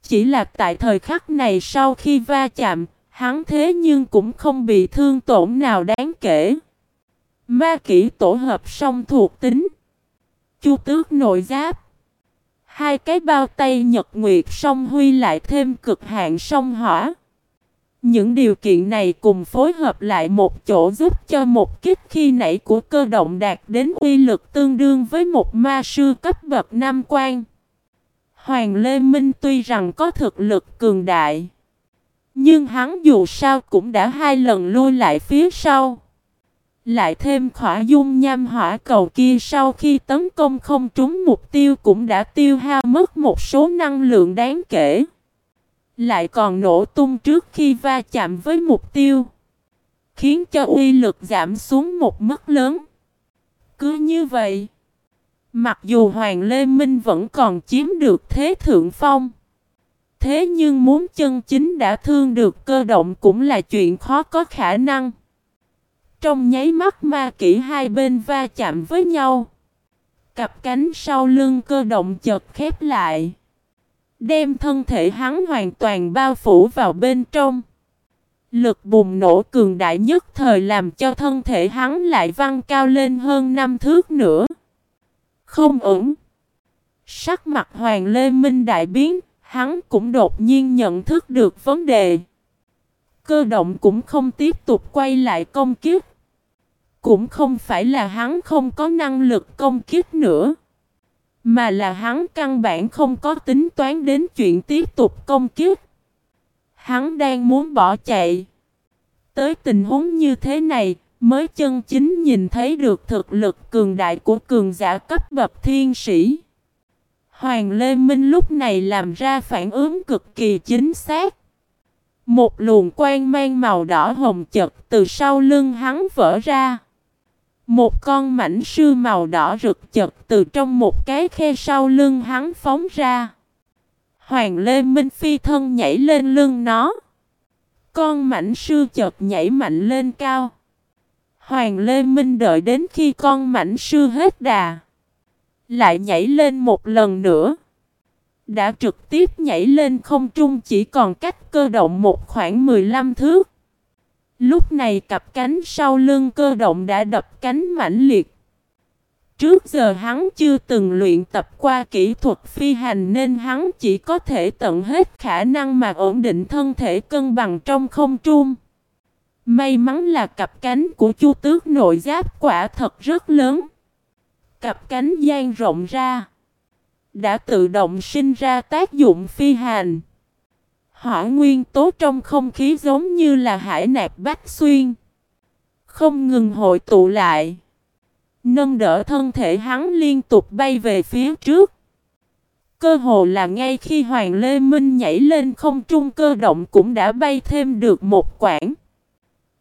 Chỉ là tại thời khắc này sau khi va chạm, hắn thế nhưng cũng không bị thương tổn nào đáng kể. Ma kỹ tổ hợp song thuộc tính. Chu tước nội giáp. Hai cái bao tay nhật nguyệt song huy lại thêm cực hạn song hỏa. Những điều kiện này cùng phối hợp lại một chỗ giúp cho một kích khi nãy của cơ động đạt đến uy lực tương đương với một ma sư cấp bậc nam quan. Hoàng Lê Minh tuy rằng có thực lực cường đại, nhưng hắn dù sao cũng đã hai lần lui lại phía sau. Lại thêm khỏa dung nham hỏa cầu kia sau khi tấn công không trúng mục tiêu cũng đã tiêu hao mất một số năng lượng đáng kể. Lại còn nổ tung trước khi va chạm với mục tiêu. Khiến cho uy lực giảm xuống một mức lớn. Cứ như vậy. Mặc dù Hoàng Lê Minh vẫn còn chiếm được thế thượng phong. Thế nhưng muốn chân chính đã thương được cơ động cũng là chuyện khó có khả năng. Trong nháy mắt ma kỹ hai bên va chạm với nhau. Cặp cánh sau lưng cơ động chợt khép lại. Đem thân thể hắn hoàn toàn bao phủ vào bên trong. Lực bùng nổ cường đại nhất thời làm cho thân thể hắn lại văng cao lên hơn năm thước nữa. Không ẩn Sắc mặt Hoàng Lê Minh đại biến, hắn cũng đột nhiên nhận thức được vấn đề. Cơ động cũng không tiếp tục quay lại công kiếp. Cũng không phải là hắn không có năng lực công kích nữa. Mà là hắn căn bản không có tính toán đến chuyện tiếp tục công kích. Hắn đang muốn bỏ chạy. Tới tình huống như thế này, mới chân chính nhìn thấy được thực lực cường đại của cường giả cấp bậc thiên sĩ. Hoàng Lê Minh lúc này làm ra phản ứng cực kỳ chính xác. Một luồng quang mang màu đỏ hồng chật từ sau lưng hắn vỡ ra. Một con mảnh sư màu đỏ rực chật từ trong một cái khe sau lưng hắn phóng ra. Hoàng Lê Minh phi thân nhảy lên lưng nó. Con mảnh sư chật nhảy mạnh lên cao. Hoàng Lê Minh đợi đến khi con mảnh sư hết đà. Lại nhảy lên một lần nữa. Đã trực tiếp nhảy lên không trung chỉ còn cách cơ động một khoảng 15 thước. Lúc này cặp cánh sau lưng cơ động đã đập cánh mãnh liệt. Trước giờ hắn chưa từng luyện tập qua kỹ thuật phi hành nên hắn chỉ có thể tận hết khả năng mà ổn định thân thể cân bằng trong không trung. May mắn là cặp cánh của chu tước nội giáp quả thật rất lớn. Cặp cánh gian rộng ra. Đã tự động sinh ra tác dụng phi hành. Hỏa nguyên tố trong không khí giống như là hải nạp bách xuyên. Không ngừng hội tụ lại. Nâng đỡ thân thể hắn liên tục bay về phía trước. Cơ hồ là ngay khi Hoàng Lê Minh nhảy lên không trung cơ động cũng đã bay thêm được một quãng.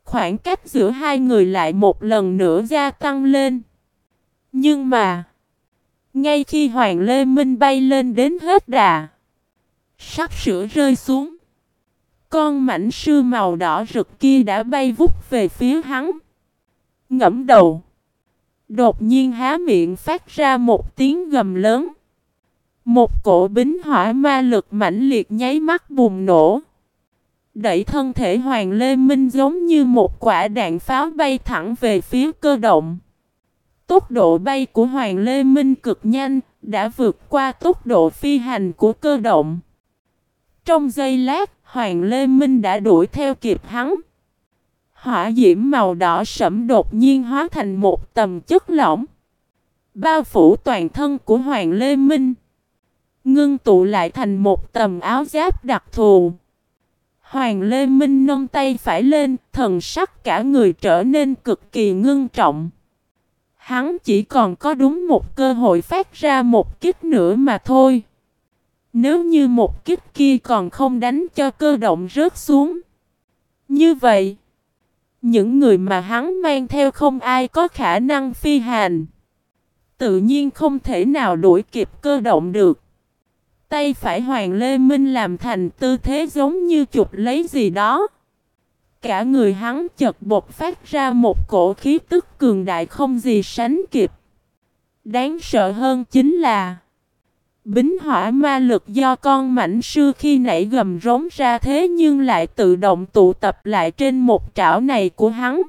Khoảng cách giữa hai người lại một lần nữa gia tăng lên. Nhưng mà, ngay khi Hoàng Lê Minh bay lên đến hết đà, sắp sửa rơi xuống. Con mảnh sư màu đỏ rực kia đã bay vút về phía hắn. Ngẫm đầu. Đột nhiên há miệng phát ra một tiếng gầm lớn. Một cổ bính hỏa ma lực mãnh liệt nháy mắt bùng nổ. Đẩy thân thể Hoàng Lê Minh giống như một quả đạn pháo bay thẳng về phía cơ động. Tốc độ bay của Hoàng Lê Minh cực nhanh, đã vượt qua tốc độ phi hành của cơ động. Trong giây lát, Hoàng Lê Minh đã đuổi theo kịp hắn. Hỏa diễm màu đỏ sẫm đột nhiên hóa thành một tầm chất lỏng. Bao phủ toàn thân của Hoàng Lê Minh. Ngưng tụ lại thành một tầm áo giáp đặc thù. Hoàng Lê Minh nâng tay phải lên, thần sắc cả người trở nên cực kỳ ngưng trọng. Hắn chỉ còn có đúng một cơ hội phát ra một kích nữa mà thôi. Nếu như một kích kia còn không đánh cho cơ động rớt xuống. Như vậy, những người mà hắn mang theo không ai có khả năng phi hành. Tự nhiên không thể nào đuổi kịp cơ động được. Tay phải Hoàng Lê Minh làm thành tư thế giống như chụp lấy gì đó. Cả người hắn chật bột phát ra một cổ khí tức cường đại không gì sánh kịp. Đáng sợ hơn chính là Bính hỏa ma lực do con mảnh sư khi nãy gầm rống ra thế nhưng lại tự động tụ tập lại trên một trảo này của hắn.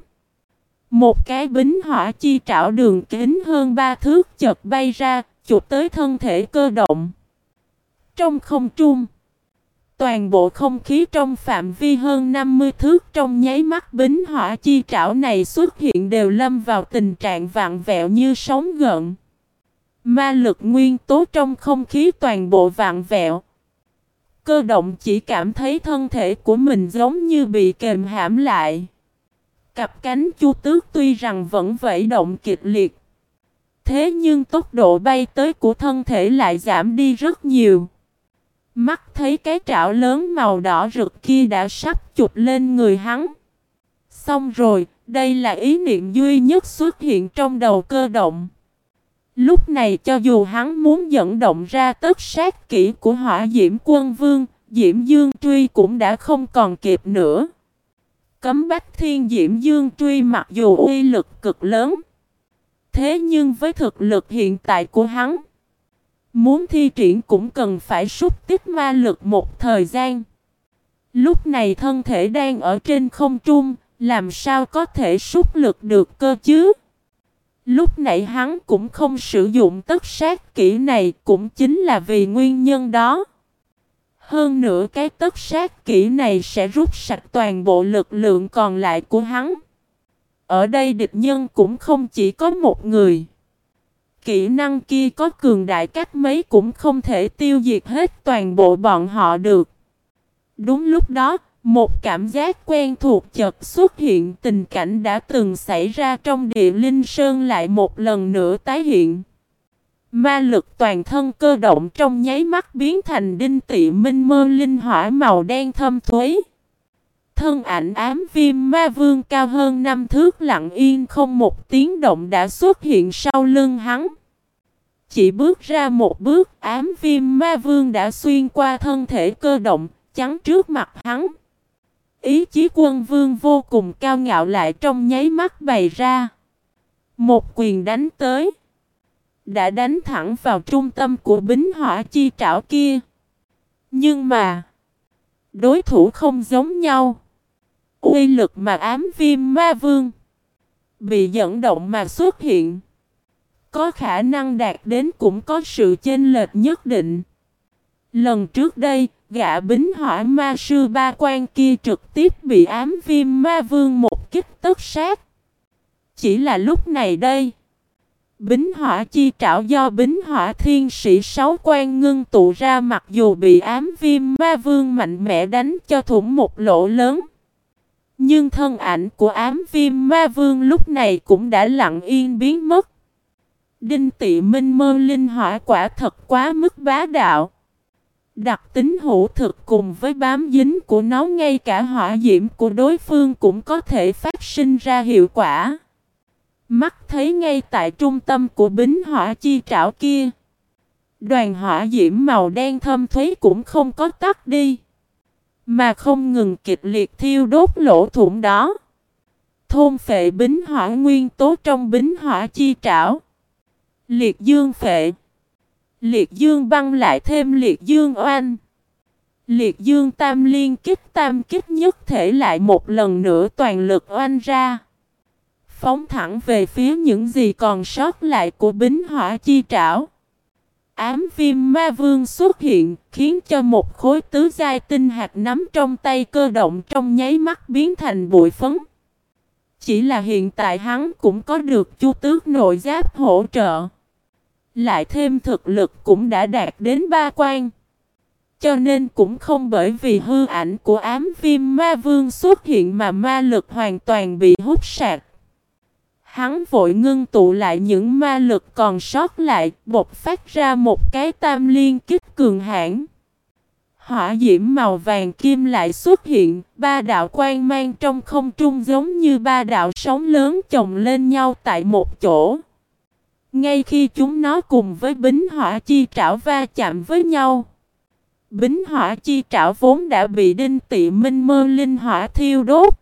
Một cái bính hỏa chi trảo đường kính hơn ba thước chợt bay ra, chụp tới thân thể cơ động. Trong không trung, toàn bộ không khí trong phạm vi hơn 50 thước trong nháy mắt bính hỏa chi trảo này xuất hiện đều lâm vào tình trạng vạn vẹo như sóng gợn. Ma lực nguyên tố trong không khí toàn bộ vạn vẹo. Cơ động chỉ cảm thấy thân thể của mình giống như bị kềm hãm lại. Cặp cánh chu tước tuy rằng vẫn vẫy động kịch liệt. Thế nhưng tốc độ bay tới của thân thể lại giảm đi rất nhiều. Mắt thấy cái trảo lớn màu đỏ rực kia đã sắp chụp lên người hắn. Xong rồi, đây là ý niệm duy nhất xuất hiện trong đầu cơ động. Lúc này cho dù hắn muốn dẫn động ra tất sát kỹ của hỏa diễm quân vương, diễm dương truy cũng đã không còn kịp nữa. Cấm bách thiên diễm dương truy mặc dù uy lực cực lớn. Thế nhưng với thực lực hiện tại của hắn, muốn thi triển cũng cần phải xúc tích ma lực một thời gian. Lúc này thân thể đang ở trên không trung, làm sao có thể xúc lực được cơ chứ? Lúc nãy hắn cũng không sử dụng tất sát kỹ này cũng chính là vì nguyên nhân đó. Hơn nữa cái tất sát kỹ này sẽ rút sạch toàn bộ lực lượng còn lại của hắn. Ở đây địch nhân cũng không chỉ có một người. Kỹ năng kia có cường đại cách mấy cũng không thể tiêu diệt hết toàn bộ bọn họ được. Đúng lúc đó, Một cảm giác quen thuộc chợt xuất hiện tình cảnh đã từng xảy ra trong địa linh sơn lại một lần nữa tái hiện. Ma lực toàn thân cơ động trong nháy mắt biến thành đinh tị minh mơ linh hỏa màu đen thâm thuế. Thân ảnh ám viêm ma vương cao hơn năm thước lặng yên không một tiếng động đã xuất hiện sau lưng hắn. Chỉ bước ra một bước ám viêm ma vương đã xuyên qua thân thể cơ động, chắn trước mặt hắn. Ý chí quân vương vô cùng cao ngạo lại trong nháy mắt bày ra. Một quyền đánh tới. Đã đánh thẳng vào trung tâm của bính hỏa chi trảo kia. Nhưng mà. Đối thủ không giống nhau. Uy lực mà ám viêm ma vương. Bị dẫn động mà xuất hiện. Có khả năng đạt đến cũng có sự chênh lệch nhất định. Lần trước đây, gã bính hỏa ma sư ba quan kia trực tiếp bị ám viêm ma vương một kích tất sát. Chỉ là lúc này đây. Bính hỏa chi trảo do bính hỏa thiên sĩ sáu quan ngưng tụ ra mặc dù bị ám viêm ma vương mạnh mẽ đánh cho thủng một lỗ lớn. Nhưng thân ảnh của ám viêm ma vương lúc này cũng đã lặng yên biến mất. Đinh tị minh mơ linh hỏa quả thật quá mức bá đạo. Đặc tính hữu thực cùng với bám dính của nó ngay cả hỏa diễm của đối phương cũng có thể phát sinh ra hiệu quả. Mắt thấy ngay tại trung tâm của bính hỏa chi trảo kia. Đoàn hỏa diễm màu đen thâm thuế cũng không có tắt đi. Mà không ngừng kịch liệt thiêu đốt lỗ thủng đó. Thôn phệ bính hỏa nguyên tố trong bính hỏa chi trảo. Liệt dương phệ. Liệt dương băng lại thêm liệt dương oanh. Liệt dương tam liên kích tam kích nhất thể lại một lần nữa toàn lực oanh ra. Phóng thẳng về phía những gì còn sót lại của bính hỏa chi trảo. Ám viêm ma vương xuất hiện, khiến cho một khối tứ giai tinh hạt nắm trong tay cơ động trong nháy mắt biến thành bụi phấn. Chỉ là hiện tại hắn cũng có được chu tước nội giáp hỗ trợ. Lại thêm thực lực cũng đã đạt đến ba quan. Cho nên cũng không bởi vì hư ảnh của ám viêm ma vương xuất hiện mà ma lực hoàn toàn bị hút sạc. Hắn vội ngưng tụ lại những ma lực còn sót lại, bộc phát ra một cái tam liên kích cường hãn. Hỏa diễm màu vàng kim lại xuất hiện, ba đạo quang mang trong không trung giống như ba đạo sóng lớn chồng lên nhau tại một chỗ. Ngay khi chúng nó cùng với bính hỏa chi trảo va chạm với nhau. Bính hỏa chi trảo vốn đã bị đinh tị minh mơ linh hỏa thiêu đốt.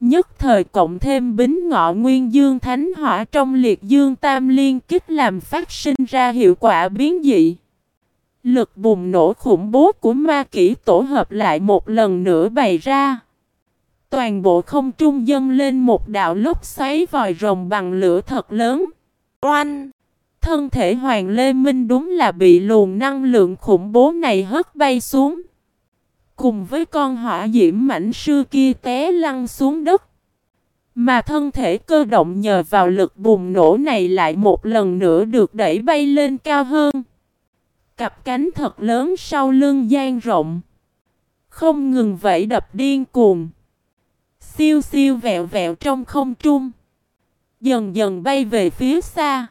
Nhất thời cộng thêm bính ngọ nguyên dương thánh hỏa trong liệt dương tam liên kích làm phát sinh ra hiệu quả biến dị. Lực bùng nổ khủng bố của ma kỷ tổ hợp lại một lần nữa bày ra. Toàn bộ không trung dâng lên một đạo lốc xoáy vòi rồng bằng lửa thật lớn. Oanh! Thân thể Hoàng Lê Minh đúng là bị luồng năng lượng khủng bố này hất bay xuống. Cùng với con hỏa diễm mảnh sư kia té lăn xuống đất. Mà thân thể cơ động nhờ vào lực bùng nổ này lại một lần nữa được đẩy bay lên cao hơn. Cặp cánh thật lớn sau lưng gian rộng. Không ngừng vẫy đập điên cuồng. Siêu siêu vẹo vẹo trong không trung. Dần dần bay về phía xa.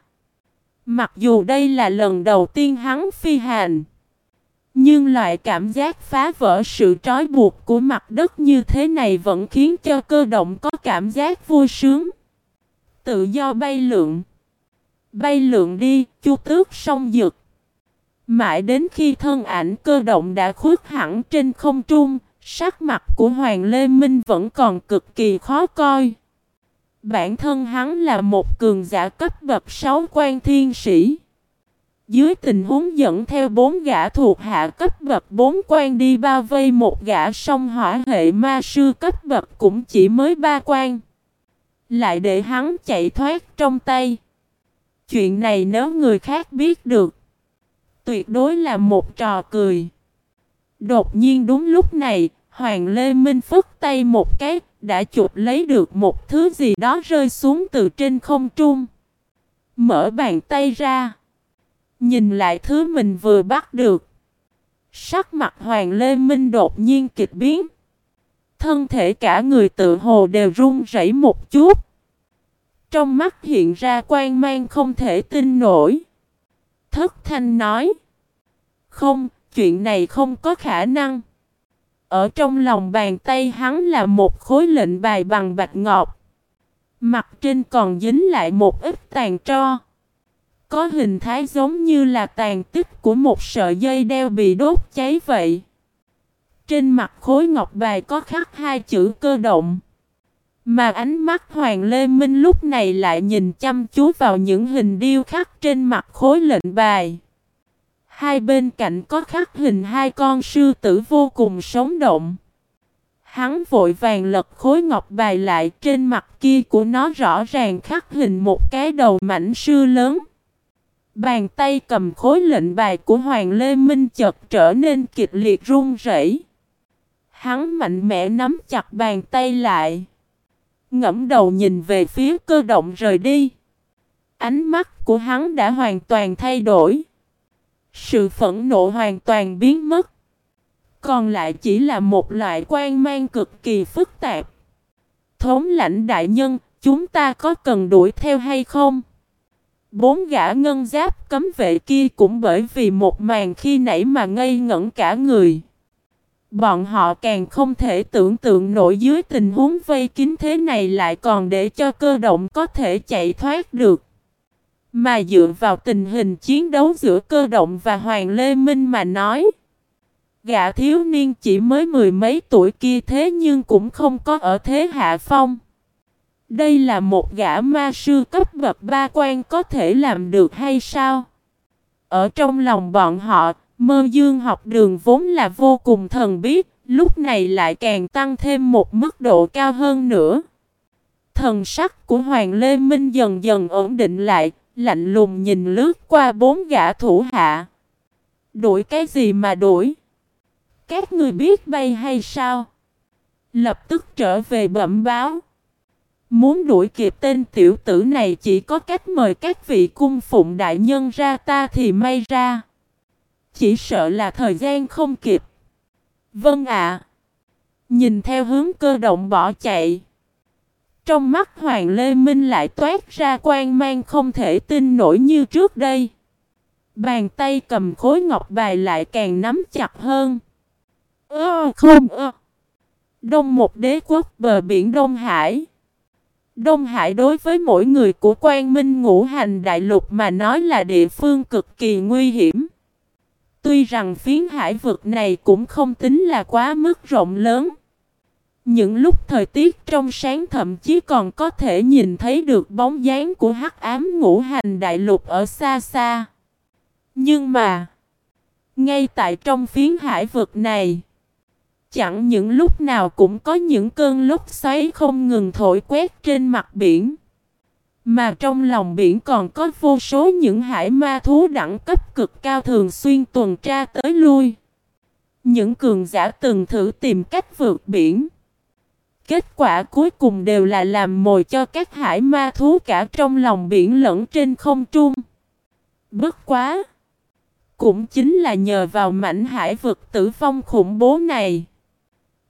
Mặc dù đây là lần đầu tiên hắn phi hành. Nhưng loại cảm giác phá vỡ sự trói buộc của mặt đất như thế này vẫn khiến cho cơ động có cảm giác vui sướng. Tự do bay lượn. Bay lượn đi, chu tước sông dực. Mãi đến khi thân ảnh cơ động đã khuất hẳn trên không trung, sắc mặt của Hoàng Lê Minh vẫn còn cực kỳ khó coi. Bản thân hắn là một cường giả cấp bậc 6 quan thiên sĩ. Dưới tình huống dẫn theo bốn gã thuộc hạ cấp bậc bốn quan đi bao vây một gã song hỏa hệ ma sư cấp bậc cũng chỉ mới ba quan. Lại để hắn chạy thoát trong tay. Chuyện này nếu người khác biết được. Tuyệt đối là một trò cười. Đột nhiên đúng lúc này, Hoàng Lê Minh phất tay một cái, đã chụp lấy được một thứ gì đó rơi xuống từ trên không trung. Mở bàn tay ra. Nhìn lại thứ mình vừa bắt được. Sắc mặt Hoàng Lê Minh đột nhiên kịch biến. Thân thể cả người tự hồ đều run rẩy một chút. Trong mắt hiện ra quan mang không thể tin nổi. Thất thanh nói. Không, chuyện này không có khả năng. Ở trong lòng bàn tay hắn là một khối lệnh bài bằng bạch ngọc. Mặt trên còn dính lại một ít tàn tro. Có hình thái giống như là tàn tích của một sợi dây đeo bị đốt cháy vậy. Trên mặt khối ngọc bài có khắc hai chữ cơ động. Mà ánh mắt Hoàng Lê Minh lúc này lại nhìn chăm chú vào những hình điêu khắc trên mặt khối lệnh bài. Hai bên cạnh có khắc hình hai con sư tử vô cùng sống động. Hắn vội vàng lật khối ngọc bài lại trên mặt kia của nó rõ ràng khắc hình một cái đầu mảnh sư lớn. Bàn tay cầm khối lệnh bài của Hoàng Lê Minh chợt trở nên kịch liệt run rẩy. Hắn mạnh mẽ nắm chặt bàn tay lại. Ngẫm đầu nhìn về phía cơ động rời đi. Ánh mắt của hắn đã hoàn toàn thay đổi. Sự phẫn nộ hoàn toàn biến mất. Còn lại chỉ là một loại quan mang cực kỳ phức tạp. Thống lãnh đại nhân, chúng ta có cần đuổi theo hay không? Bốn gã ngân giáp cấm vệ kia cũng bởi vì một màn khi nãy mà ngây ngẩn cả người. Bọn họ càng không thể tưởng tượng nổi dưới tình huống vây kín thế này lại còn để cho cơ động có thể chạy thoát được. Mà dựa vào tình hình chiến đấu giữa cơ động và Hoàng Lê Minh mà nói. Gã thiếu niên chỉ mới mười mấy tuổi kia thế nhưng cũng không có ở thế hạ phong. Đây là một gã ma sư cấp bậc ba quan có thể làm được hay sao? Ở trong lòng bọn họ, mơ dương học đường vốn là vô cùng thần bí, lúc này lại càng tăng thêm một mức độ cao hơn nữa. Thần sắc của Hoàng Lê Minh dần dần ổn định lại, lạnh lùng nhìn lướt qua bốn gã thủ hạ. Đuổi cái gì mà đuổi? Các người biết bay hay sao? Lập tức trở về bẩm báo. Muốn đuổi kịp tên tiểu tử này chỉ có cách mời các vị cung phụng đại nhân ra ta thì may ra. Chỉ sợ là thời gian không kịp. Vâng ạ. Nhìn theo hướng cơ động bỏ chạy. Trong mắt Hoàng Lê Minh lại toát ra quan mang không thể tin nổi như trước đây. Bàn tay cầm khối ngọc bài lại càng nắm chặt hơn. Ơ, không, ơ. Đông một đế quốc bờ biển Đông Hải. Đông Hải đối với mỗi người của quan minh ngũ hành đại lục mà nói là địa phương cực kỳ nguy hiểm. Tuy rằng phiến hải vực này cũng không tính là quá mức rộng lớn. Những lúc thời tiết trong sáng thậm chí còn có thể nhìn thấy được bóng dáng của hắc ám ngũ hành đại lục ở xa xa. Nhưng mà, ngay tại trong phiến hải vực này, chẳng những lúc nào cũng có những cơn lốc xoáy không ngừng thổi quét trên mặt biển. Mà trong lòng biển còn có vô số những hải ma thú đẳng cấp cực cao thường xuyên tuần tra tới lui. Những cường giả từng thử tìm cách vượt biển. Kết quả cuối cùng đều là làm mồi cho các hải ma thú cả trong lòng biển lẫn trên không trung. Bất quá! Cũng chính là nhờ vào mảnh hải vực tử vong khủng bố này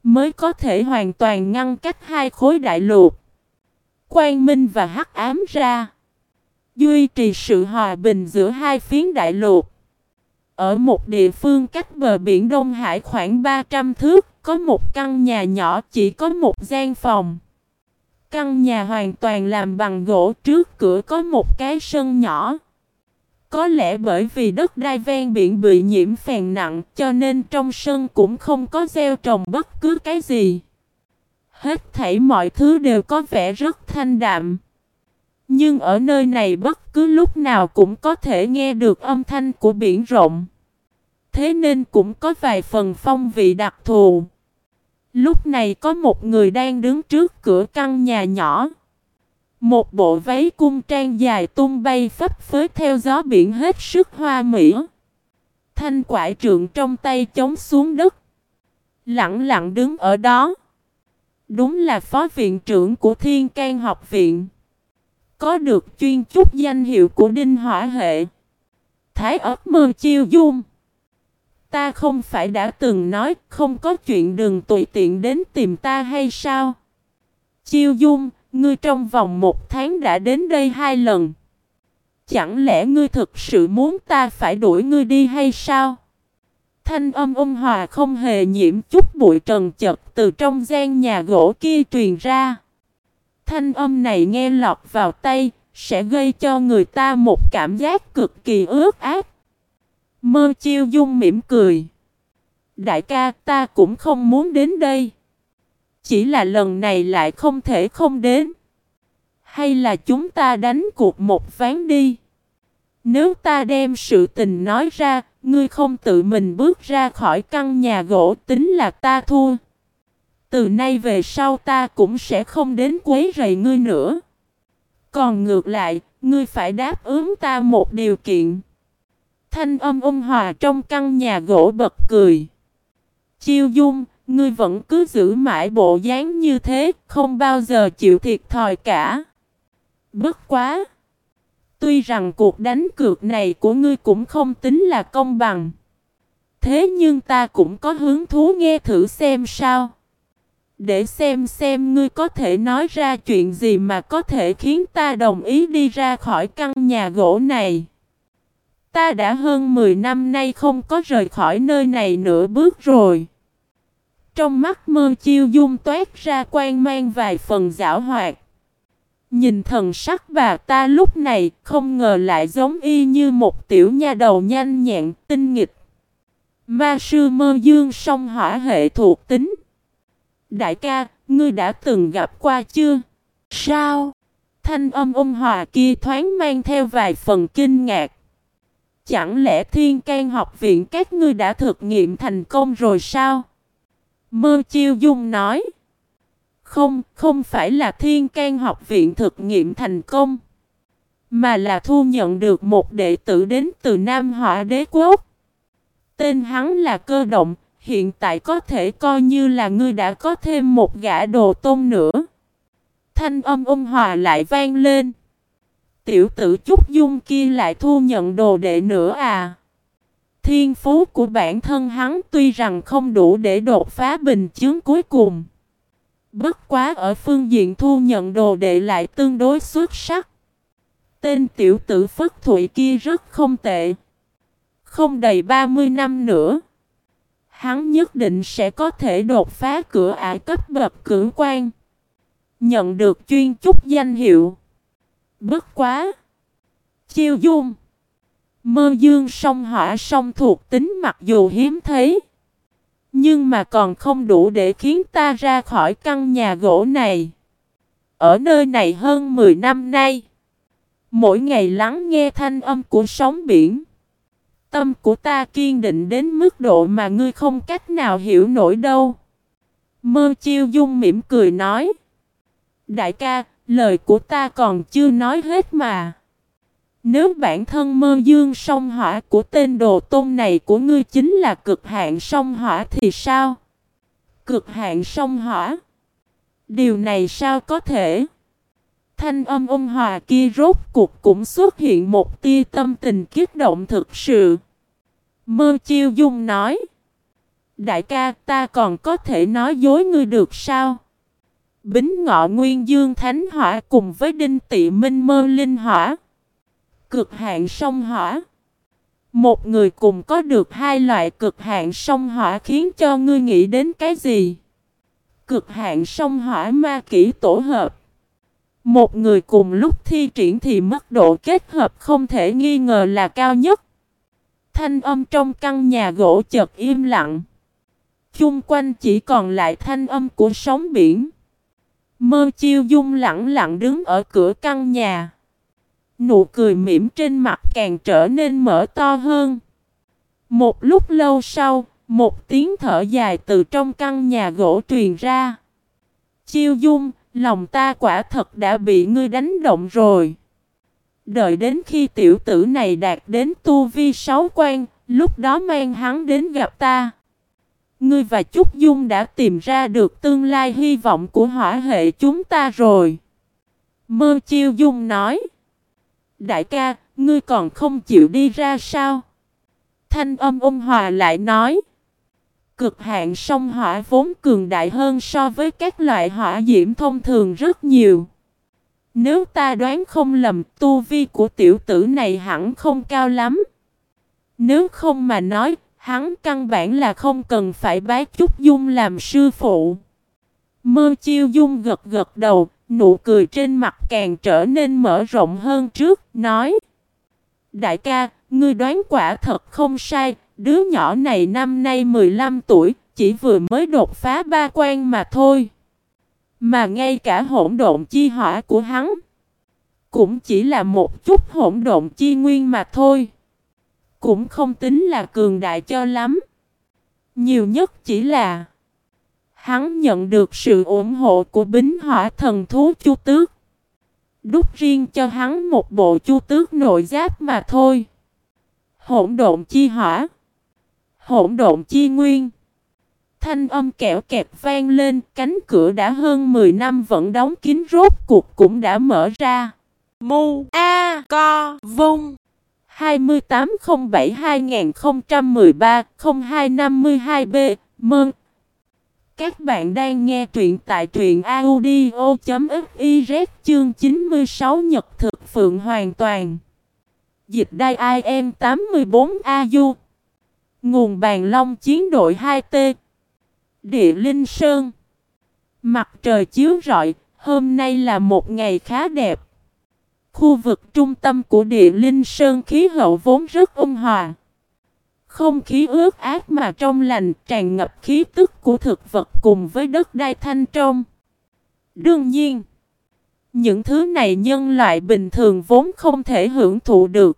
mới có thể hoàn toàn ngăn cách hai khối đại lục. Quang Minh và Hắc Ám ra. Duy trì sự hòa bình giữa hai phiến đại lục. Ở một địa phương cách bờ biển Đông Hải khoảng 300 thước, có một căn nhà nhỏ chỉ có một gian phòng. Căn nhà hoàn toàn làm bằng gỗ trước cửa có một cái sân nhỏ. Có lẽ bởi vì đất đai ven biển bị nhiễm phèn nặng, cho nên trong sân cũng không có gieo trồng bất cứ cái gì. Hết thảy mọi thứ đều có vẻ rất thanh đạm. Nhưng ở nơi này bất cứ lúc nào cũng có thể nghe được âm thanh của biển rộng. Thế nên cũng có vài phần phong vị đặc thù. Lúc này có một người đang đứng trước cửa căn nhà nhỏ. Một bộ váy cung trang dài tung bay phấp phới theo gió biển hết sức hoa mỹ. Thanh quải trượng trong tay chống xuống đất. Lặng lặng đứng ở đó. Đúng là phó viện trưởng của Thiên can học viện. Có được chuyên chút danh hiệu của Đinh Hỏa Hệ. Thái ấp mơ chiêu dung. Ta không phải đã từng nói không có chuyện đừng tùy tiện đến tìm ta hay sao? Chiêu dung, ngươi trong vòng một tháng đã đến đây hai lần. Chẳng lẽ ngươi thực sự muốn ta phải đuổi ngươi đi hay sao? Thanh âm ôn hòa không hề nhiễm chút bụi trần chật từ trong gian nhà gỗ kia truyền ra. Thanh âm này nghe lọt vào tay, sẽ gây cho người ta một cảm giác cực kỳ ướt át. Mơ chiêu dung mỉm cười. Đại ca ta cũng không muốn đến đây. Chỉ là lần này lại không thể không đến. Hay là chúng ta đánh cuộc một ván đi. Nếu ta đem sự tình nói ra, ngươi không tự mình bước ra khỏi căn nhà gỗ tính là ta thua. Từ nay về sau ta cũng sẽ không đến quấy rầy ngươi nữa. Còn ngược lại, ngươi phải đáp ứng ta một điều kiện. Thanh âm ôn hòa trong căn nhà gỗ bật cười. Chiêu dung, ngươi vẫn cứ giữ mãi bộ dáng như thế, không bao giờ chịu thiệt thòi cả. Bất quá! Tuy rằng cuộc đánh cược này của ngươi cũng không tính là công bằng. Thế nhưng ta cũng có hứng thú nghe thử xem sao. Để xem xem ngươi có thể nói ra chuyện gì mà có thể khiến ta đồng ý đi ra khỏi căn nhà gỗ này. Ta đã hơn 10 năm nay không có rời khỏi nơi này nửa bước rồi. Trong mắt mơ chiêu dung toát ra quan mang vài phần giảo hoạt. Nhìn thần sắc bà ta lúc này không ngờ lại giống y như một tiểu nha đầu nhanh nhẹn, tinh nghịch. Ma sư mơ dương song hỏa hệ thuộc tính. Đại ca, ngươi đã từng gặp qua chưa? Sao? Thanh âm ôn hòa kia thoáng mang theo vài phần kinh ngạc. Chẳng lẽ thiên can học viện các ngươi đã thực nghiệm thành công rồi sao? Mơ chiêu dung nói. Không, không phải là thiên can học viện thực nghiệm thành công. Mà là thu nhận được một đệ tử đến từ Nam Họa Đế Quốc. Tên hắn là cơ động, hiện tại có thể coi như là ngươi đã có thêm một gã đồ tôn nữa. Thanh âm ôn hòa lại vang lên. Tiểu tử Trúc Dung kia lại thu nhận đồ đệ nữa à. Thiên phú của bản thân hắn tuy rằng không đủ để đột phá bình chướng cuối cùng. Bất quá ở phương diện thu nhận đồ đệ lại tương đối xuất sắc. Tên tiểu tử Phất Thụy kia rất không tệ. Không đầy 30 năm nữa. Hắn nhất định sẽ có thể đột phá cửa ải cấp bậc cử quan. Nhận được chuyên trúc danh hiệu. Bất quá. Chiêu dung. Mơ dương song hỏa song thuộc tính mặc dù hiếm thấy. Nhưng mà còn không đủ để khiến ta ra khỏi căn nhà gỗ này. Ở nơi này hơn 10 năm nay. Mỗi ngày lắng nghe thanh âm của sóng biển. Tâm của ta kiên định đến mức độ mà ngươi không cách nào hiểu nổi đâu. Mơ chiêu dung mỉm cười nói. Đại ca, lời của ta còn chưa nói hết mà. Nếu bản thân mơ dương song hỏa của tên đồ tôn này của ngươi chính là cực hạn song hỏa thì sao? Cực hạn song hỏa? Điều này sao có thể? Thanh âm ôn hòa kia rốt cuộc cũng xuất hiện một tia tâm tình kích động thực sự. Mơ chiêu dung nói. Đại ca, ta còn có thể nói dối ngươi được sao? Bính ngọ nguyên dương thánh hỏa cùng với đinh tị minh mơ linh hỏa. Cực hạn sông hỏa. Một người cùng có được hai loại cực hạn sông hỏa khiến cho ngươi nghĩ đến cái gì? Cực hạn sông hỏa ma kỹ tổ hợp. Một người cùng lúc thi triển thì mức độ kết hợp không thể nghi ngờ là cao nhất. Thanh âm trong căn nhà gỗ chợt im lặng. Chung quanh chỉ còn lại thanh âm của sóng biển. Mơ chiêu dung lặng lặng đứng ở cửa căn nhà. Nụ cười mỉm trên mặt càng trở nên mở to hơn. Một lúc lâu sau, một tiếng thở dài từ trong căn nhà gỗ truyền ra. Chiêu dung, lòng ta quả thật đã bị ngươi đánh động rồi. Đợi đến khi tiểu tử này đạt đến tu vi sáu quan, lúc đó mang hắn đến gặp ta. Ngươi và Trúc Dung đã tìm ra được tương lai hy vọng của hỏa hệ chúng ta rồi. Mơ chiêu Dung nói. Đại ca, ngươi còn không chịu đi ra sao? Thanh âm ôn hòa lại nói. Cực hạn sông hỏa vốn cường đại hơn so với các loại hỏa diễm thông thường rất nhiều. Nếu ta đoán không lầm, tu vi của tiểu tử này hẳn không cao lắm. Nếu không mà nói, hắn căn bản là không cần phải bái trúc dung làm sư phụ. Mơ chiêu dung gật gật đầu, nụ cười trên mặt càng trở nên mở rộng hơn trước, nói Đại ca, ngươi đoán quả thật không sai, đứa nhỏ này năm nay 15 tuổi, chỉ vừa mới đột phá ba quan mà thôi. Mà ngay cả hỗn độn chi hỏa của hắn cũng chỉ là một chút hỗn độn chi nguyên mà thôi. Cũng không tính là cường đại cho lắm. Nhiều nhất chỉ là hắn nhận được sự ủng hộ của bính hỏa thần thú chu tước. Đúc riêng cho hắn một bộ chu tước nội giáp mà thôi. Hỗn độn chi hỏa. Hỗn độn chi nguyên. Thanh âm kẹo kẹt vang lên, cánh cửa đã hơn 10 năm vẫn đóng kín rốt cuộc cũng đã mở ra. Mu A Co Vung 2807-2013-0252B Mơn các bạn đang nghe truyện tại truyện audio.fiz chương 96 Nhật thực phượng hoàn toàn. Dịch đai IM 84AU Nguồn bàn long chiến đội 2T Địa Linh Sơn. Mặt trời chiếu rọi, hôm nay là một ngày khá đẹp. Khu vực trung tâm của địa linh sơn khí hậu vốn rất ôn hòa. Không khí ướt át mà trong lành tràn ngập khí tức của thực vật cùng với đất đai thanh trong. Đương nhiên, những thứ này nhân loại bình thường vốn không thể hưởng thụ được.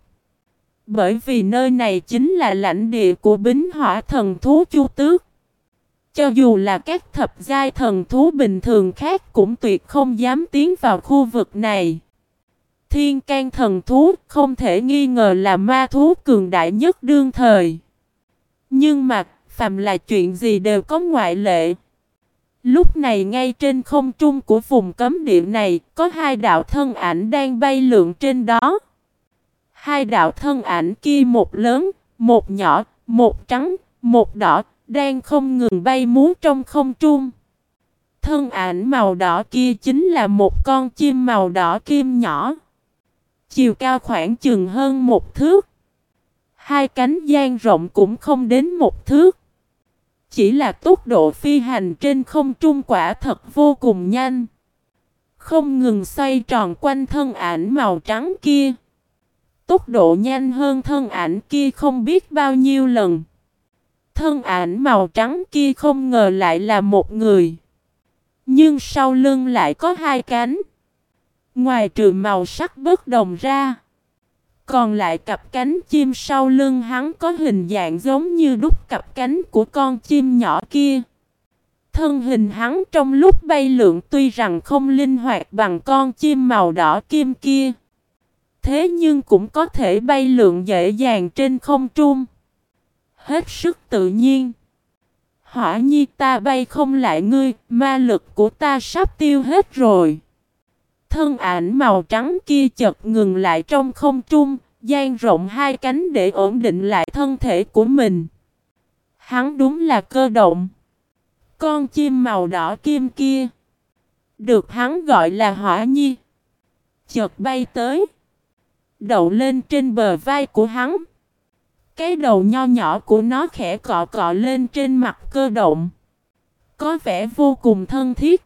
Bởi vì nơi này chính là lãnh địa của bính hỏa thần thú chu tước. Cho dù là các thập giai thần thú bình thường khác cũng tuyệt không dám tiến vào khu vực này. Thiên can thần thú không thể nghi ngờ là ma thú cường đại nhất đương thời. Nhưng mà, phàm là chuyện gì đều có ngoại lệ. Lúc này ngay trên không trung của vùng cấm địa này, có hai đạo thân ảnh đang bay lượn trên đó. Hai đạo thân ảnh kia một lớn, một nhỏ, một trắng, một đỏ, đang không ngừng bay múa trong không trung. Thân ảnh màu đỏ kia chính là một con chim màu đỏ kim nhỏ. Chiều cao khoảng chừng hơn một thước. Hai cánh gian rộng cũng không đến một thước. Chỉ là tốc độ phi hành trên không trung quả thật vô cùng nhanh. Không ngừng xoay tròn quanh thân ảnh màu trắng kia. Tốc độ nhanh hơn thân ảnh kia không biết bao nhiêu lần. Thân ảnh màu trắng kia không ngờ lại là một người. Nhưng sau lưng lại có hai cánh. Ngoài trừ màu sắc bất đồng ra. Còn lại cặp cánh chim sau lưng hắn có hình dạng giống như đúc cặp cánh của con chim nhỏ kia. Thân hình hắn trong lúc bay lượn tuy rằng không linh hoạt bằng con chim màu đỏ kim kia. Thế nhưng cũng có thể bay lượn dễ dàng trên không trung. Hết sức tự nhiên. Hỏa nhi ta bay không lại ngươi, ma lực của ta sắp tiêu hết rồi. Thân ảnh màu trắng kia chợt ngừng lại trong không trung, dang rộng hai cánh để ổn định lại thân thể của mình. Hắn đúng là cơ động. Con chim màu đỏ kim kia. Được hắn gọi là hỏa nhi. Chợt bay tới. Đậu lên trên bờ vai của hắn. Cái đầu nho nhỏ của nó khẽ cọ cọ lên trên mặt cơ động. Có vẻ vô cùng thân thiết.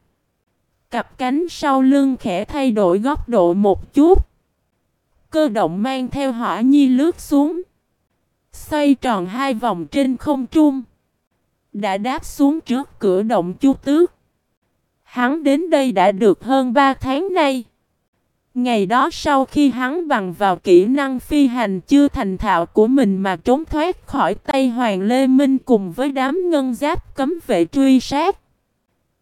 Cặp cánh sau lưng khẽ thay đổi góc độ một chút. Cơ động mang theo hỏa nhi lướt xuống. Xoay tròn hai vòng trên không trung. Đã đáp xuống trước cửa động chu tước. Hắn đến đây đã được hơn 3 tháng nay. Ngày đó sau khi hắn bằng vào kỹ năng phi hành chưa thành thạo của mình mà trốn thoát khỏi tay Hoàng Lê Minh cùng với đám ngân giáp cấm vệ truy sát.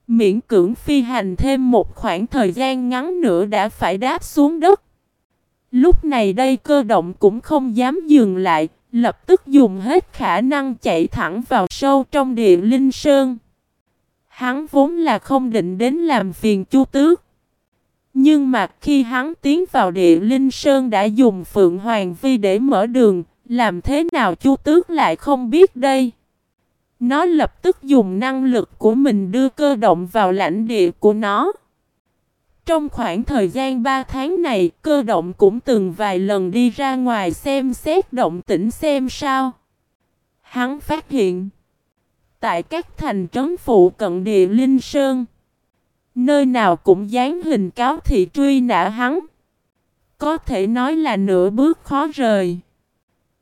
Miễn cưỡng phi hành thêm một khoảng thời gian ngắn nữa đã phải đáp xuống đất. Lúc này đây cơ động cũng không dám dừng lại, lập tức dùng hết khả năng chạy thẳng vào sâu trong địa linh sơn. Hắn vốn là không định đến làm phiền chu tước. Nhưng mà khi hắn tiến vào địa linh sơn đã dùng phượng hoàng vi để mở đường, làm thế nào Chu Tước lại không biết đây? Nó lập tức dùng năng lực của mình đưa cơ động vào lãnh địa của nó. Trong khoảng thời gian 3 tháng này, cơ động cũng từng vài lần đi ra ngoài xem xét động tĩnh xem sao. Hắn phát hiện, tại các thành trấn phụ cận địa Linh Sơn, nơi nào cũng dán hình cáo thị truy nã hắn. Có thể nói là nửa bước khó rời.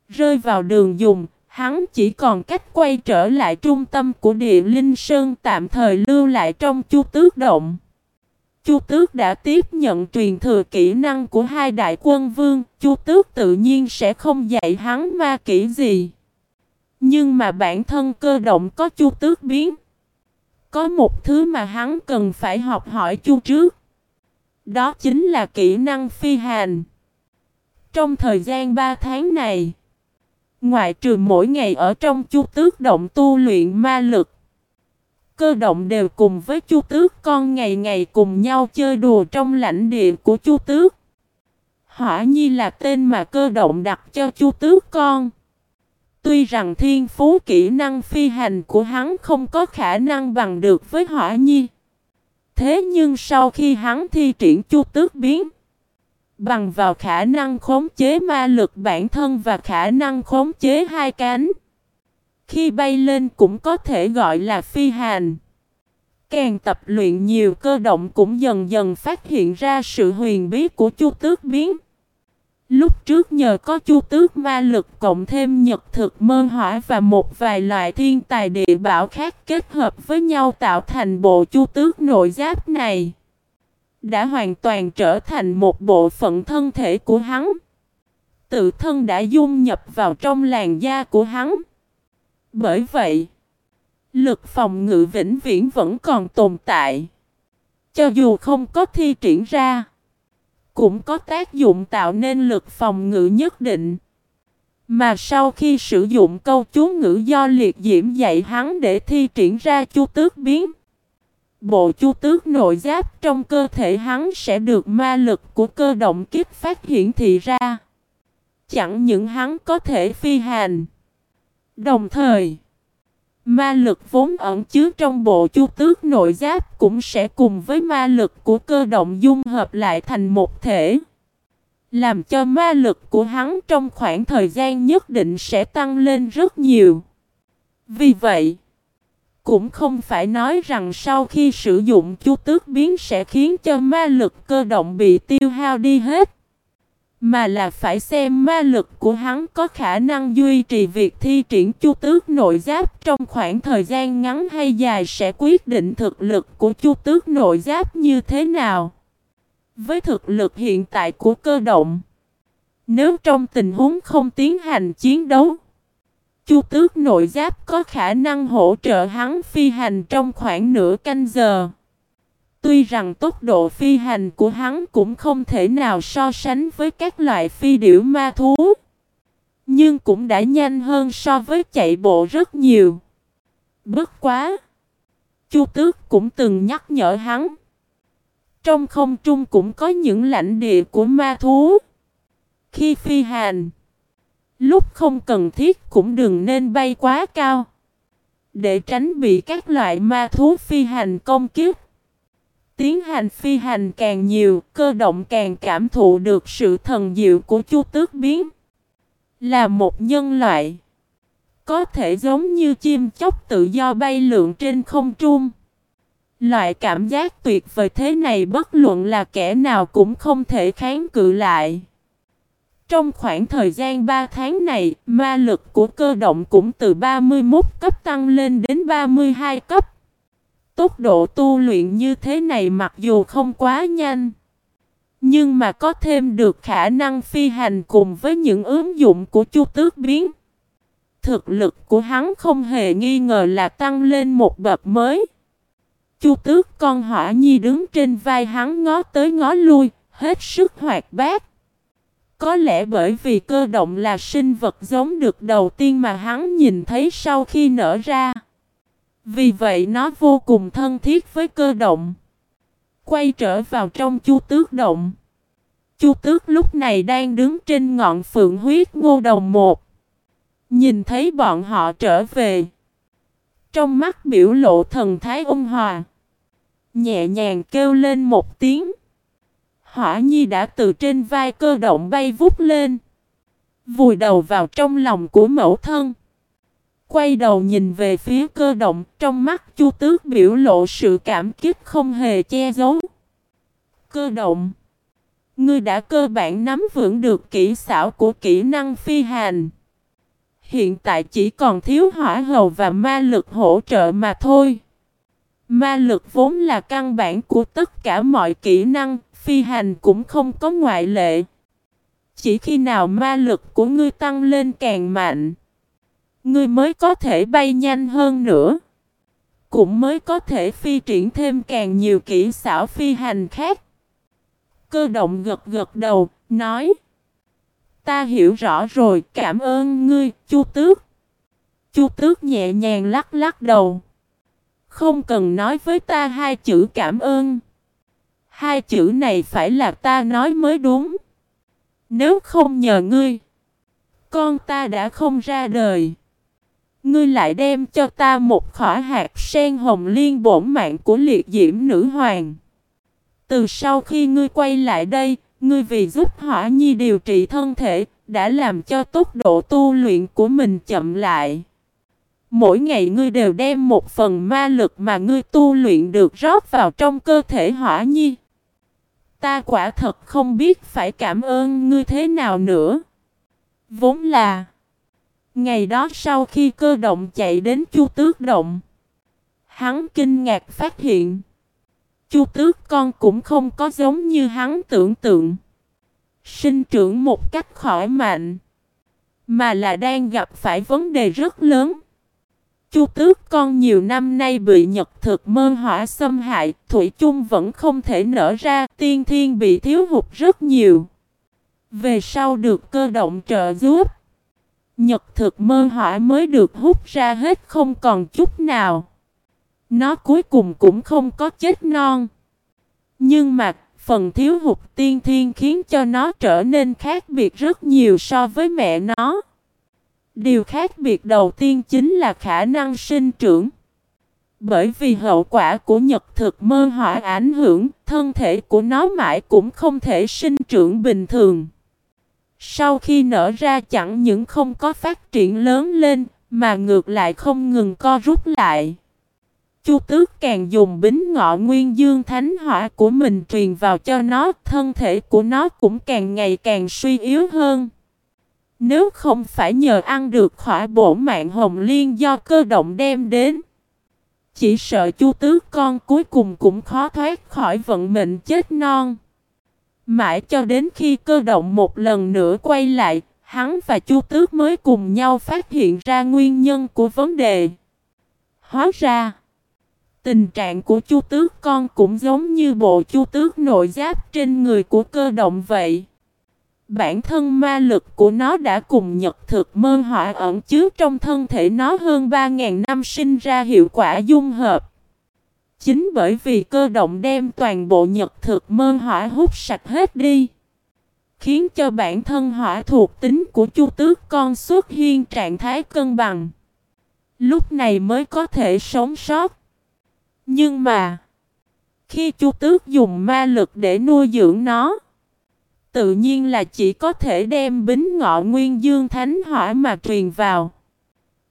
Rơi vào đường dùng, hắn chỉ còn cách quay trở lại trung tâm của địa Linh Sơn tạm thời lưu lại trong chu tước động. Chu Tước đã tiếp nhận truyền thừa kỹ năng của hai đại quân vương, Chu Tước tự nhiên sẽ không dạy hắn ma kỹ gì. Nhưng mà bản thân cơ động có Chu Tước biến. Có một thứ mà hắn cần phải học hỏi Chu trước. Đó chính là kỹ năng phi hành. Trong thời gian 3 tháng này, ngoại trừ mỗi ngày ở trong Chu Tước động tu luyện ma lực, cơ động đều cùng với Chu Tước con ngày ngày cùng nhau chơi đùa trong lãnh địa của Chu Tước. Hỏa Nhi là tên mà cơ động đặt cho Chu Tước con. Tuy rằng thiên phú kỹ năng phi hành của hắn không có khả năng bằng được với Hỏa Nhi. Thế nhưng sau khi hắn thi triển Chu Tước biến, bằng vào khả năng khống chế ma lực bản thân và khả năng khống chế hai cánh, khi bay lên cũng có thể gọi là phi hành. Càng tập luyện nhiều cơ động cũng dần dần phát hiện ra sự huyền bí của chu tước biến. Lúc trước nhờ có chu tước ma lực cộng thêm nhật thực mơ hỏa và một vài loại thiên tài địa bảo khác kết hợp với nhau tạo thành bộ chu tước nội giáp này. Đã hoàn toàn trở thành một bộ phận thân thể của hắn. Tự thân đã dung nhập vào trong làn da của hắn. Bởi vậy, lực phòng ngự vĩnh viễn vẫn còn tồn tại. Cho dù không có thi triển ra, cũng có tác dụng tạo nên lực phòng ngự nhất định. Mà sau khi sử dụng câu chú ngữ do liệt diễm dạy hắn để thi triển ra chu tước biến, bộ chu tước nội giáp trong cơ thể hắn sẽ được ma lực của cơ động kích phát hiển thị ra. Chẳng những hắn có thể phi hành, Đồng thời, ma lực vốn ẩn chứa trong bộ chu tước nội giáp cũng sẽ cùng với ma lực của cơ động dung hợp lại thành một thể. Làm cho ma lực của hắn trong khoảng thời gian nhất định sẽ tăng lên rất nhiều. Vì vậy, cũng không phải nói rằng sau khi sử dụng chu tước biến sẽ khiến cho ma lực cơ động bị tiêu hao đi hết. Mà là phải xem ma lực của hắn có khả năng duy trì việc thi triển chu tước nội giáp trong khoảng thời gian ngắn hay dài sẽ quyết định thực lực của chu tước nội giáp như thế nào. Với thực lực hiện tại của cơ động, nếu trong tình huống không tiến hành chiến đấu, chu tước nội giáp có khả năng hỗ trợ hắn phi hành trong khoảng nửa canh giờ. Tuy rằng tốc độ phi hành của hắn cũng không thể nào so sánh với các loại phi điểu ma thú. Nhưng cũng đã nhanh hơn so với chạy bộ rất nhiều. Bất quá! Chu Tước cũng từng nhắc nhở hắn. Trong không trung cũng có những lãnh địa của ma thú. Khi phi hành, lúc không cần thiết cũng đừng nên bay quá cao. Để tránh bị các loại ma thú phi hành công kiếp. Tiến hành phi hành càng nhiều, cơ động càng cảm thụ được sự thần diệu của chu tước biến. Là một nhân loại. Có thể giống như chim chóc tự do bay lượn trên không trung. Loại cảm giác tuyệt vời thế này bất luận là kẻ nào cũng không thể kháng cự lại. Trong khoảng thời gian 3 tháng này, ma lực của cơ động cũng từ 31 cấp tăng lên đến 32 cấp. Tốc độ tu luyện như thế này mặc dù không quá nhanh Nhưng mà có thêm được khả năng phi hành cùng với những ứng dụng của chu tước biến. Thực lực của hắn không hề nghi ngờ là tăng lên một bậc mới. Chu tước con hỏa nhi đứng trên vai hắn ngó tới ngó lui Hết sức hoạt bát. Có lẽ bởi vì cơ động là sinh vật giống được đầu tiên mà hắn nhìn thấy sau khi nở ra vì vậy nó vô cùng thân thiết với cơ động. Quay trở vào trong chu tước động. Chu tước lúc này đang đứng trên ngọn phượng huyết ngô đồng một. Nhìn thấy bọn họ trở về. Trong mắt biểu lộ thần thái ôn hòa. Nhẹ nhàng kêu lên một tiếng. Hỏa nhi đã từ trên vai cơ động bay vút lên. Vùi đầu vào trong lòng của mẫu thân. Quay đầu nhìn về phía cơ động, trong mắt chu tước biểu lộ sự cảm kích không hề che giấu. Cơ động Ngươi đã cơ bản nắm vững được kỹ xảo của kỹ năng phi hành. Hiện tại chỉ còn thiếu hỏa hầu và ma lực hỗ trợ mà thôi. Ma lực vốn là căn bản của tất cả mọi kỹ năng, phi hành cũng không có ngoại lệ. Chỉ khi nào ma lực của ngươi tăng lên càng mạnh, ngươi mới có thể bay nhanh hơn nữa. Cũng mới có thể phi triển thêm càng nhiều kỹ xảo phi hành khác. Cơ động gật gật đầu, nói Ta hiểu rõ rồi, cảm ơn ngươi, Chu Tước. Chu Tước nhẹ nhàng lắc lắc đầu. Không cần nói với ta hai chữ cảm ơn. Hai chữ này phải là ta nói mới đúng. Nếu không nhờ ngươi, con ta đã không ra đời. Ngươi lại đem cho ta một khỏa hạt sen hồng liên bổn mạng của liệt diễm nữ hoàng. Từ sau khi ngươi quay lại đây, ngươi vì giúp hỏa nhi điều trị thân thể, đã làm cho tốc độ tu luyện của mình chậm lại. Mỗi ngày ngươi đều đem một phần ma lực mà ngươi tu luyện được rót vào trong cơ thể hỏa nhi. Ta quả thật không biết phải cảm ơn ngươi thế nào nữa. Vốn là, Ngày đó sau khi cơ động chạy đến chu tước động, Hắn kinh ngạc phát hiện, Chu tước con cũng không có giống như hắn tưởng tượng Sinh trưởng một cách khỏi mạnh, Mà là đang gặp phải vấn đề rất lớn Chu tước con nhiều năm nay bị nhật thực mơ hỏa xâm hại, thủy chung vẫn không thể nở ra, tiên thiên bị thiếu hụt rất nhiều. Về sau được cơ động trợ giúp, nhật thực mơ hỏa mới được hút ra hết không còn chút nào. Nó cuối cùng cũng không có chết non. Nhưng mà, phần thiếu hụt tiên thiên khiến cho nó trở nên khác biệt rất nhiều so với mẹ nó. Điều khác biệt đầu tiên chính là khả năng sinh trưởng. Bởi vì hậu quả của nhật thực mơ hỏa ảnh hưởng, thân thể của nó mãi cũng không thể sinh trưởng bình thường. Sau khi nở ra chẳng những không có phát triển lớn lên, mà ngược lại không ngừng co rút lại. Chu tước càng dùng bính ngọ nguyên dương thánh hỏa của mình truyền vào cho nó, thân thể của nó cũng càng ngày càng suy yếu hơn. Nếu không phải nhờ ăn được khỏa bổ mạng hồng liên do cơ động đem đến. Chỉ sợ chu tước con cuối cùng cũng khó thoát khỏi vận mệnh chết non. Mãi cho đến khi cơ động một lần nữa quay lại, hắn và chu tước mới cùng nhau phát hiện ra nguyên nhân của vấn đề. Hóa ra, tình trạng của chu tước con cũng giống như bộ chu tước nội giáp trên người của cơ động vậy. Bản thân ma lực của nó đã cùng nhật thực mơ hỏa ẩn chứa trong thân thể nó hơn 3.000 năm sinh ra hiệu quả dung hợp. Chính bởi vì cơ động đem toàn bộ nhật thực mơ hỏa hút sạch hết đi. Khiến cho bản thân hỏa thuộc tính của chu tước con xuất hiện trạng thái cân bằng. Lúc này mới có thể sống sót. Nhưng mà, khi chu tước dùng ma lực để nuôi dưỡng nó, Tự nhiên là chỉ có thể đem bính ngọ nguyên dương thánh hỏa mà truyền vào.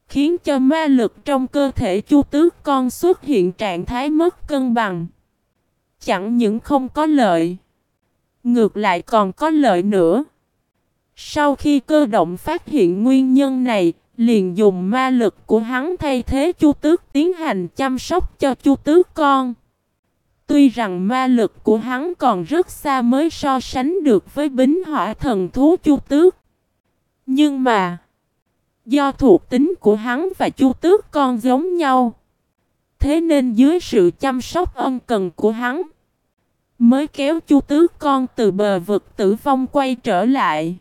Khiến cho ma lực trong cơ thể chu tước con xuất hiện trạng thái mất cân bằng. Chẳng những không có lợi. Ngược lại còn có lợi nữa. Sau khi cơ động phát hiện nguyên nhân này, liền dùng ma lực của hắn thay thế chu tước tiến hành chăm sóc cho chu tước con. Tuy rằng ma lực của hắn còn rất xa mới so sánh được với bính hỏa thần thú chu tước. Nhưng mà, do thuộc tính của hắn và chu tước con giống nhau, thế nên dưới sự chăm sóc ân cần của hắn, mới kéo chu tước con từ bờ vực tử vong quay trở lại.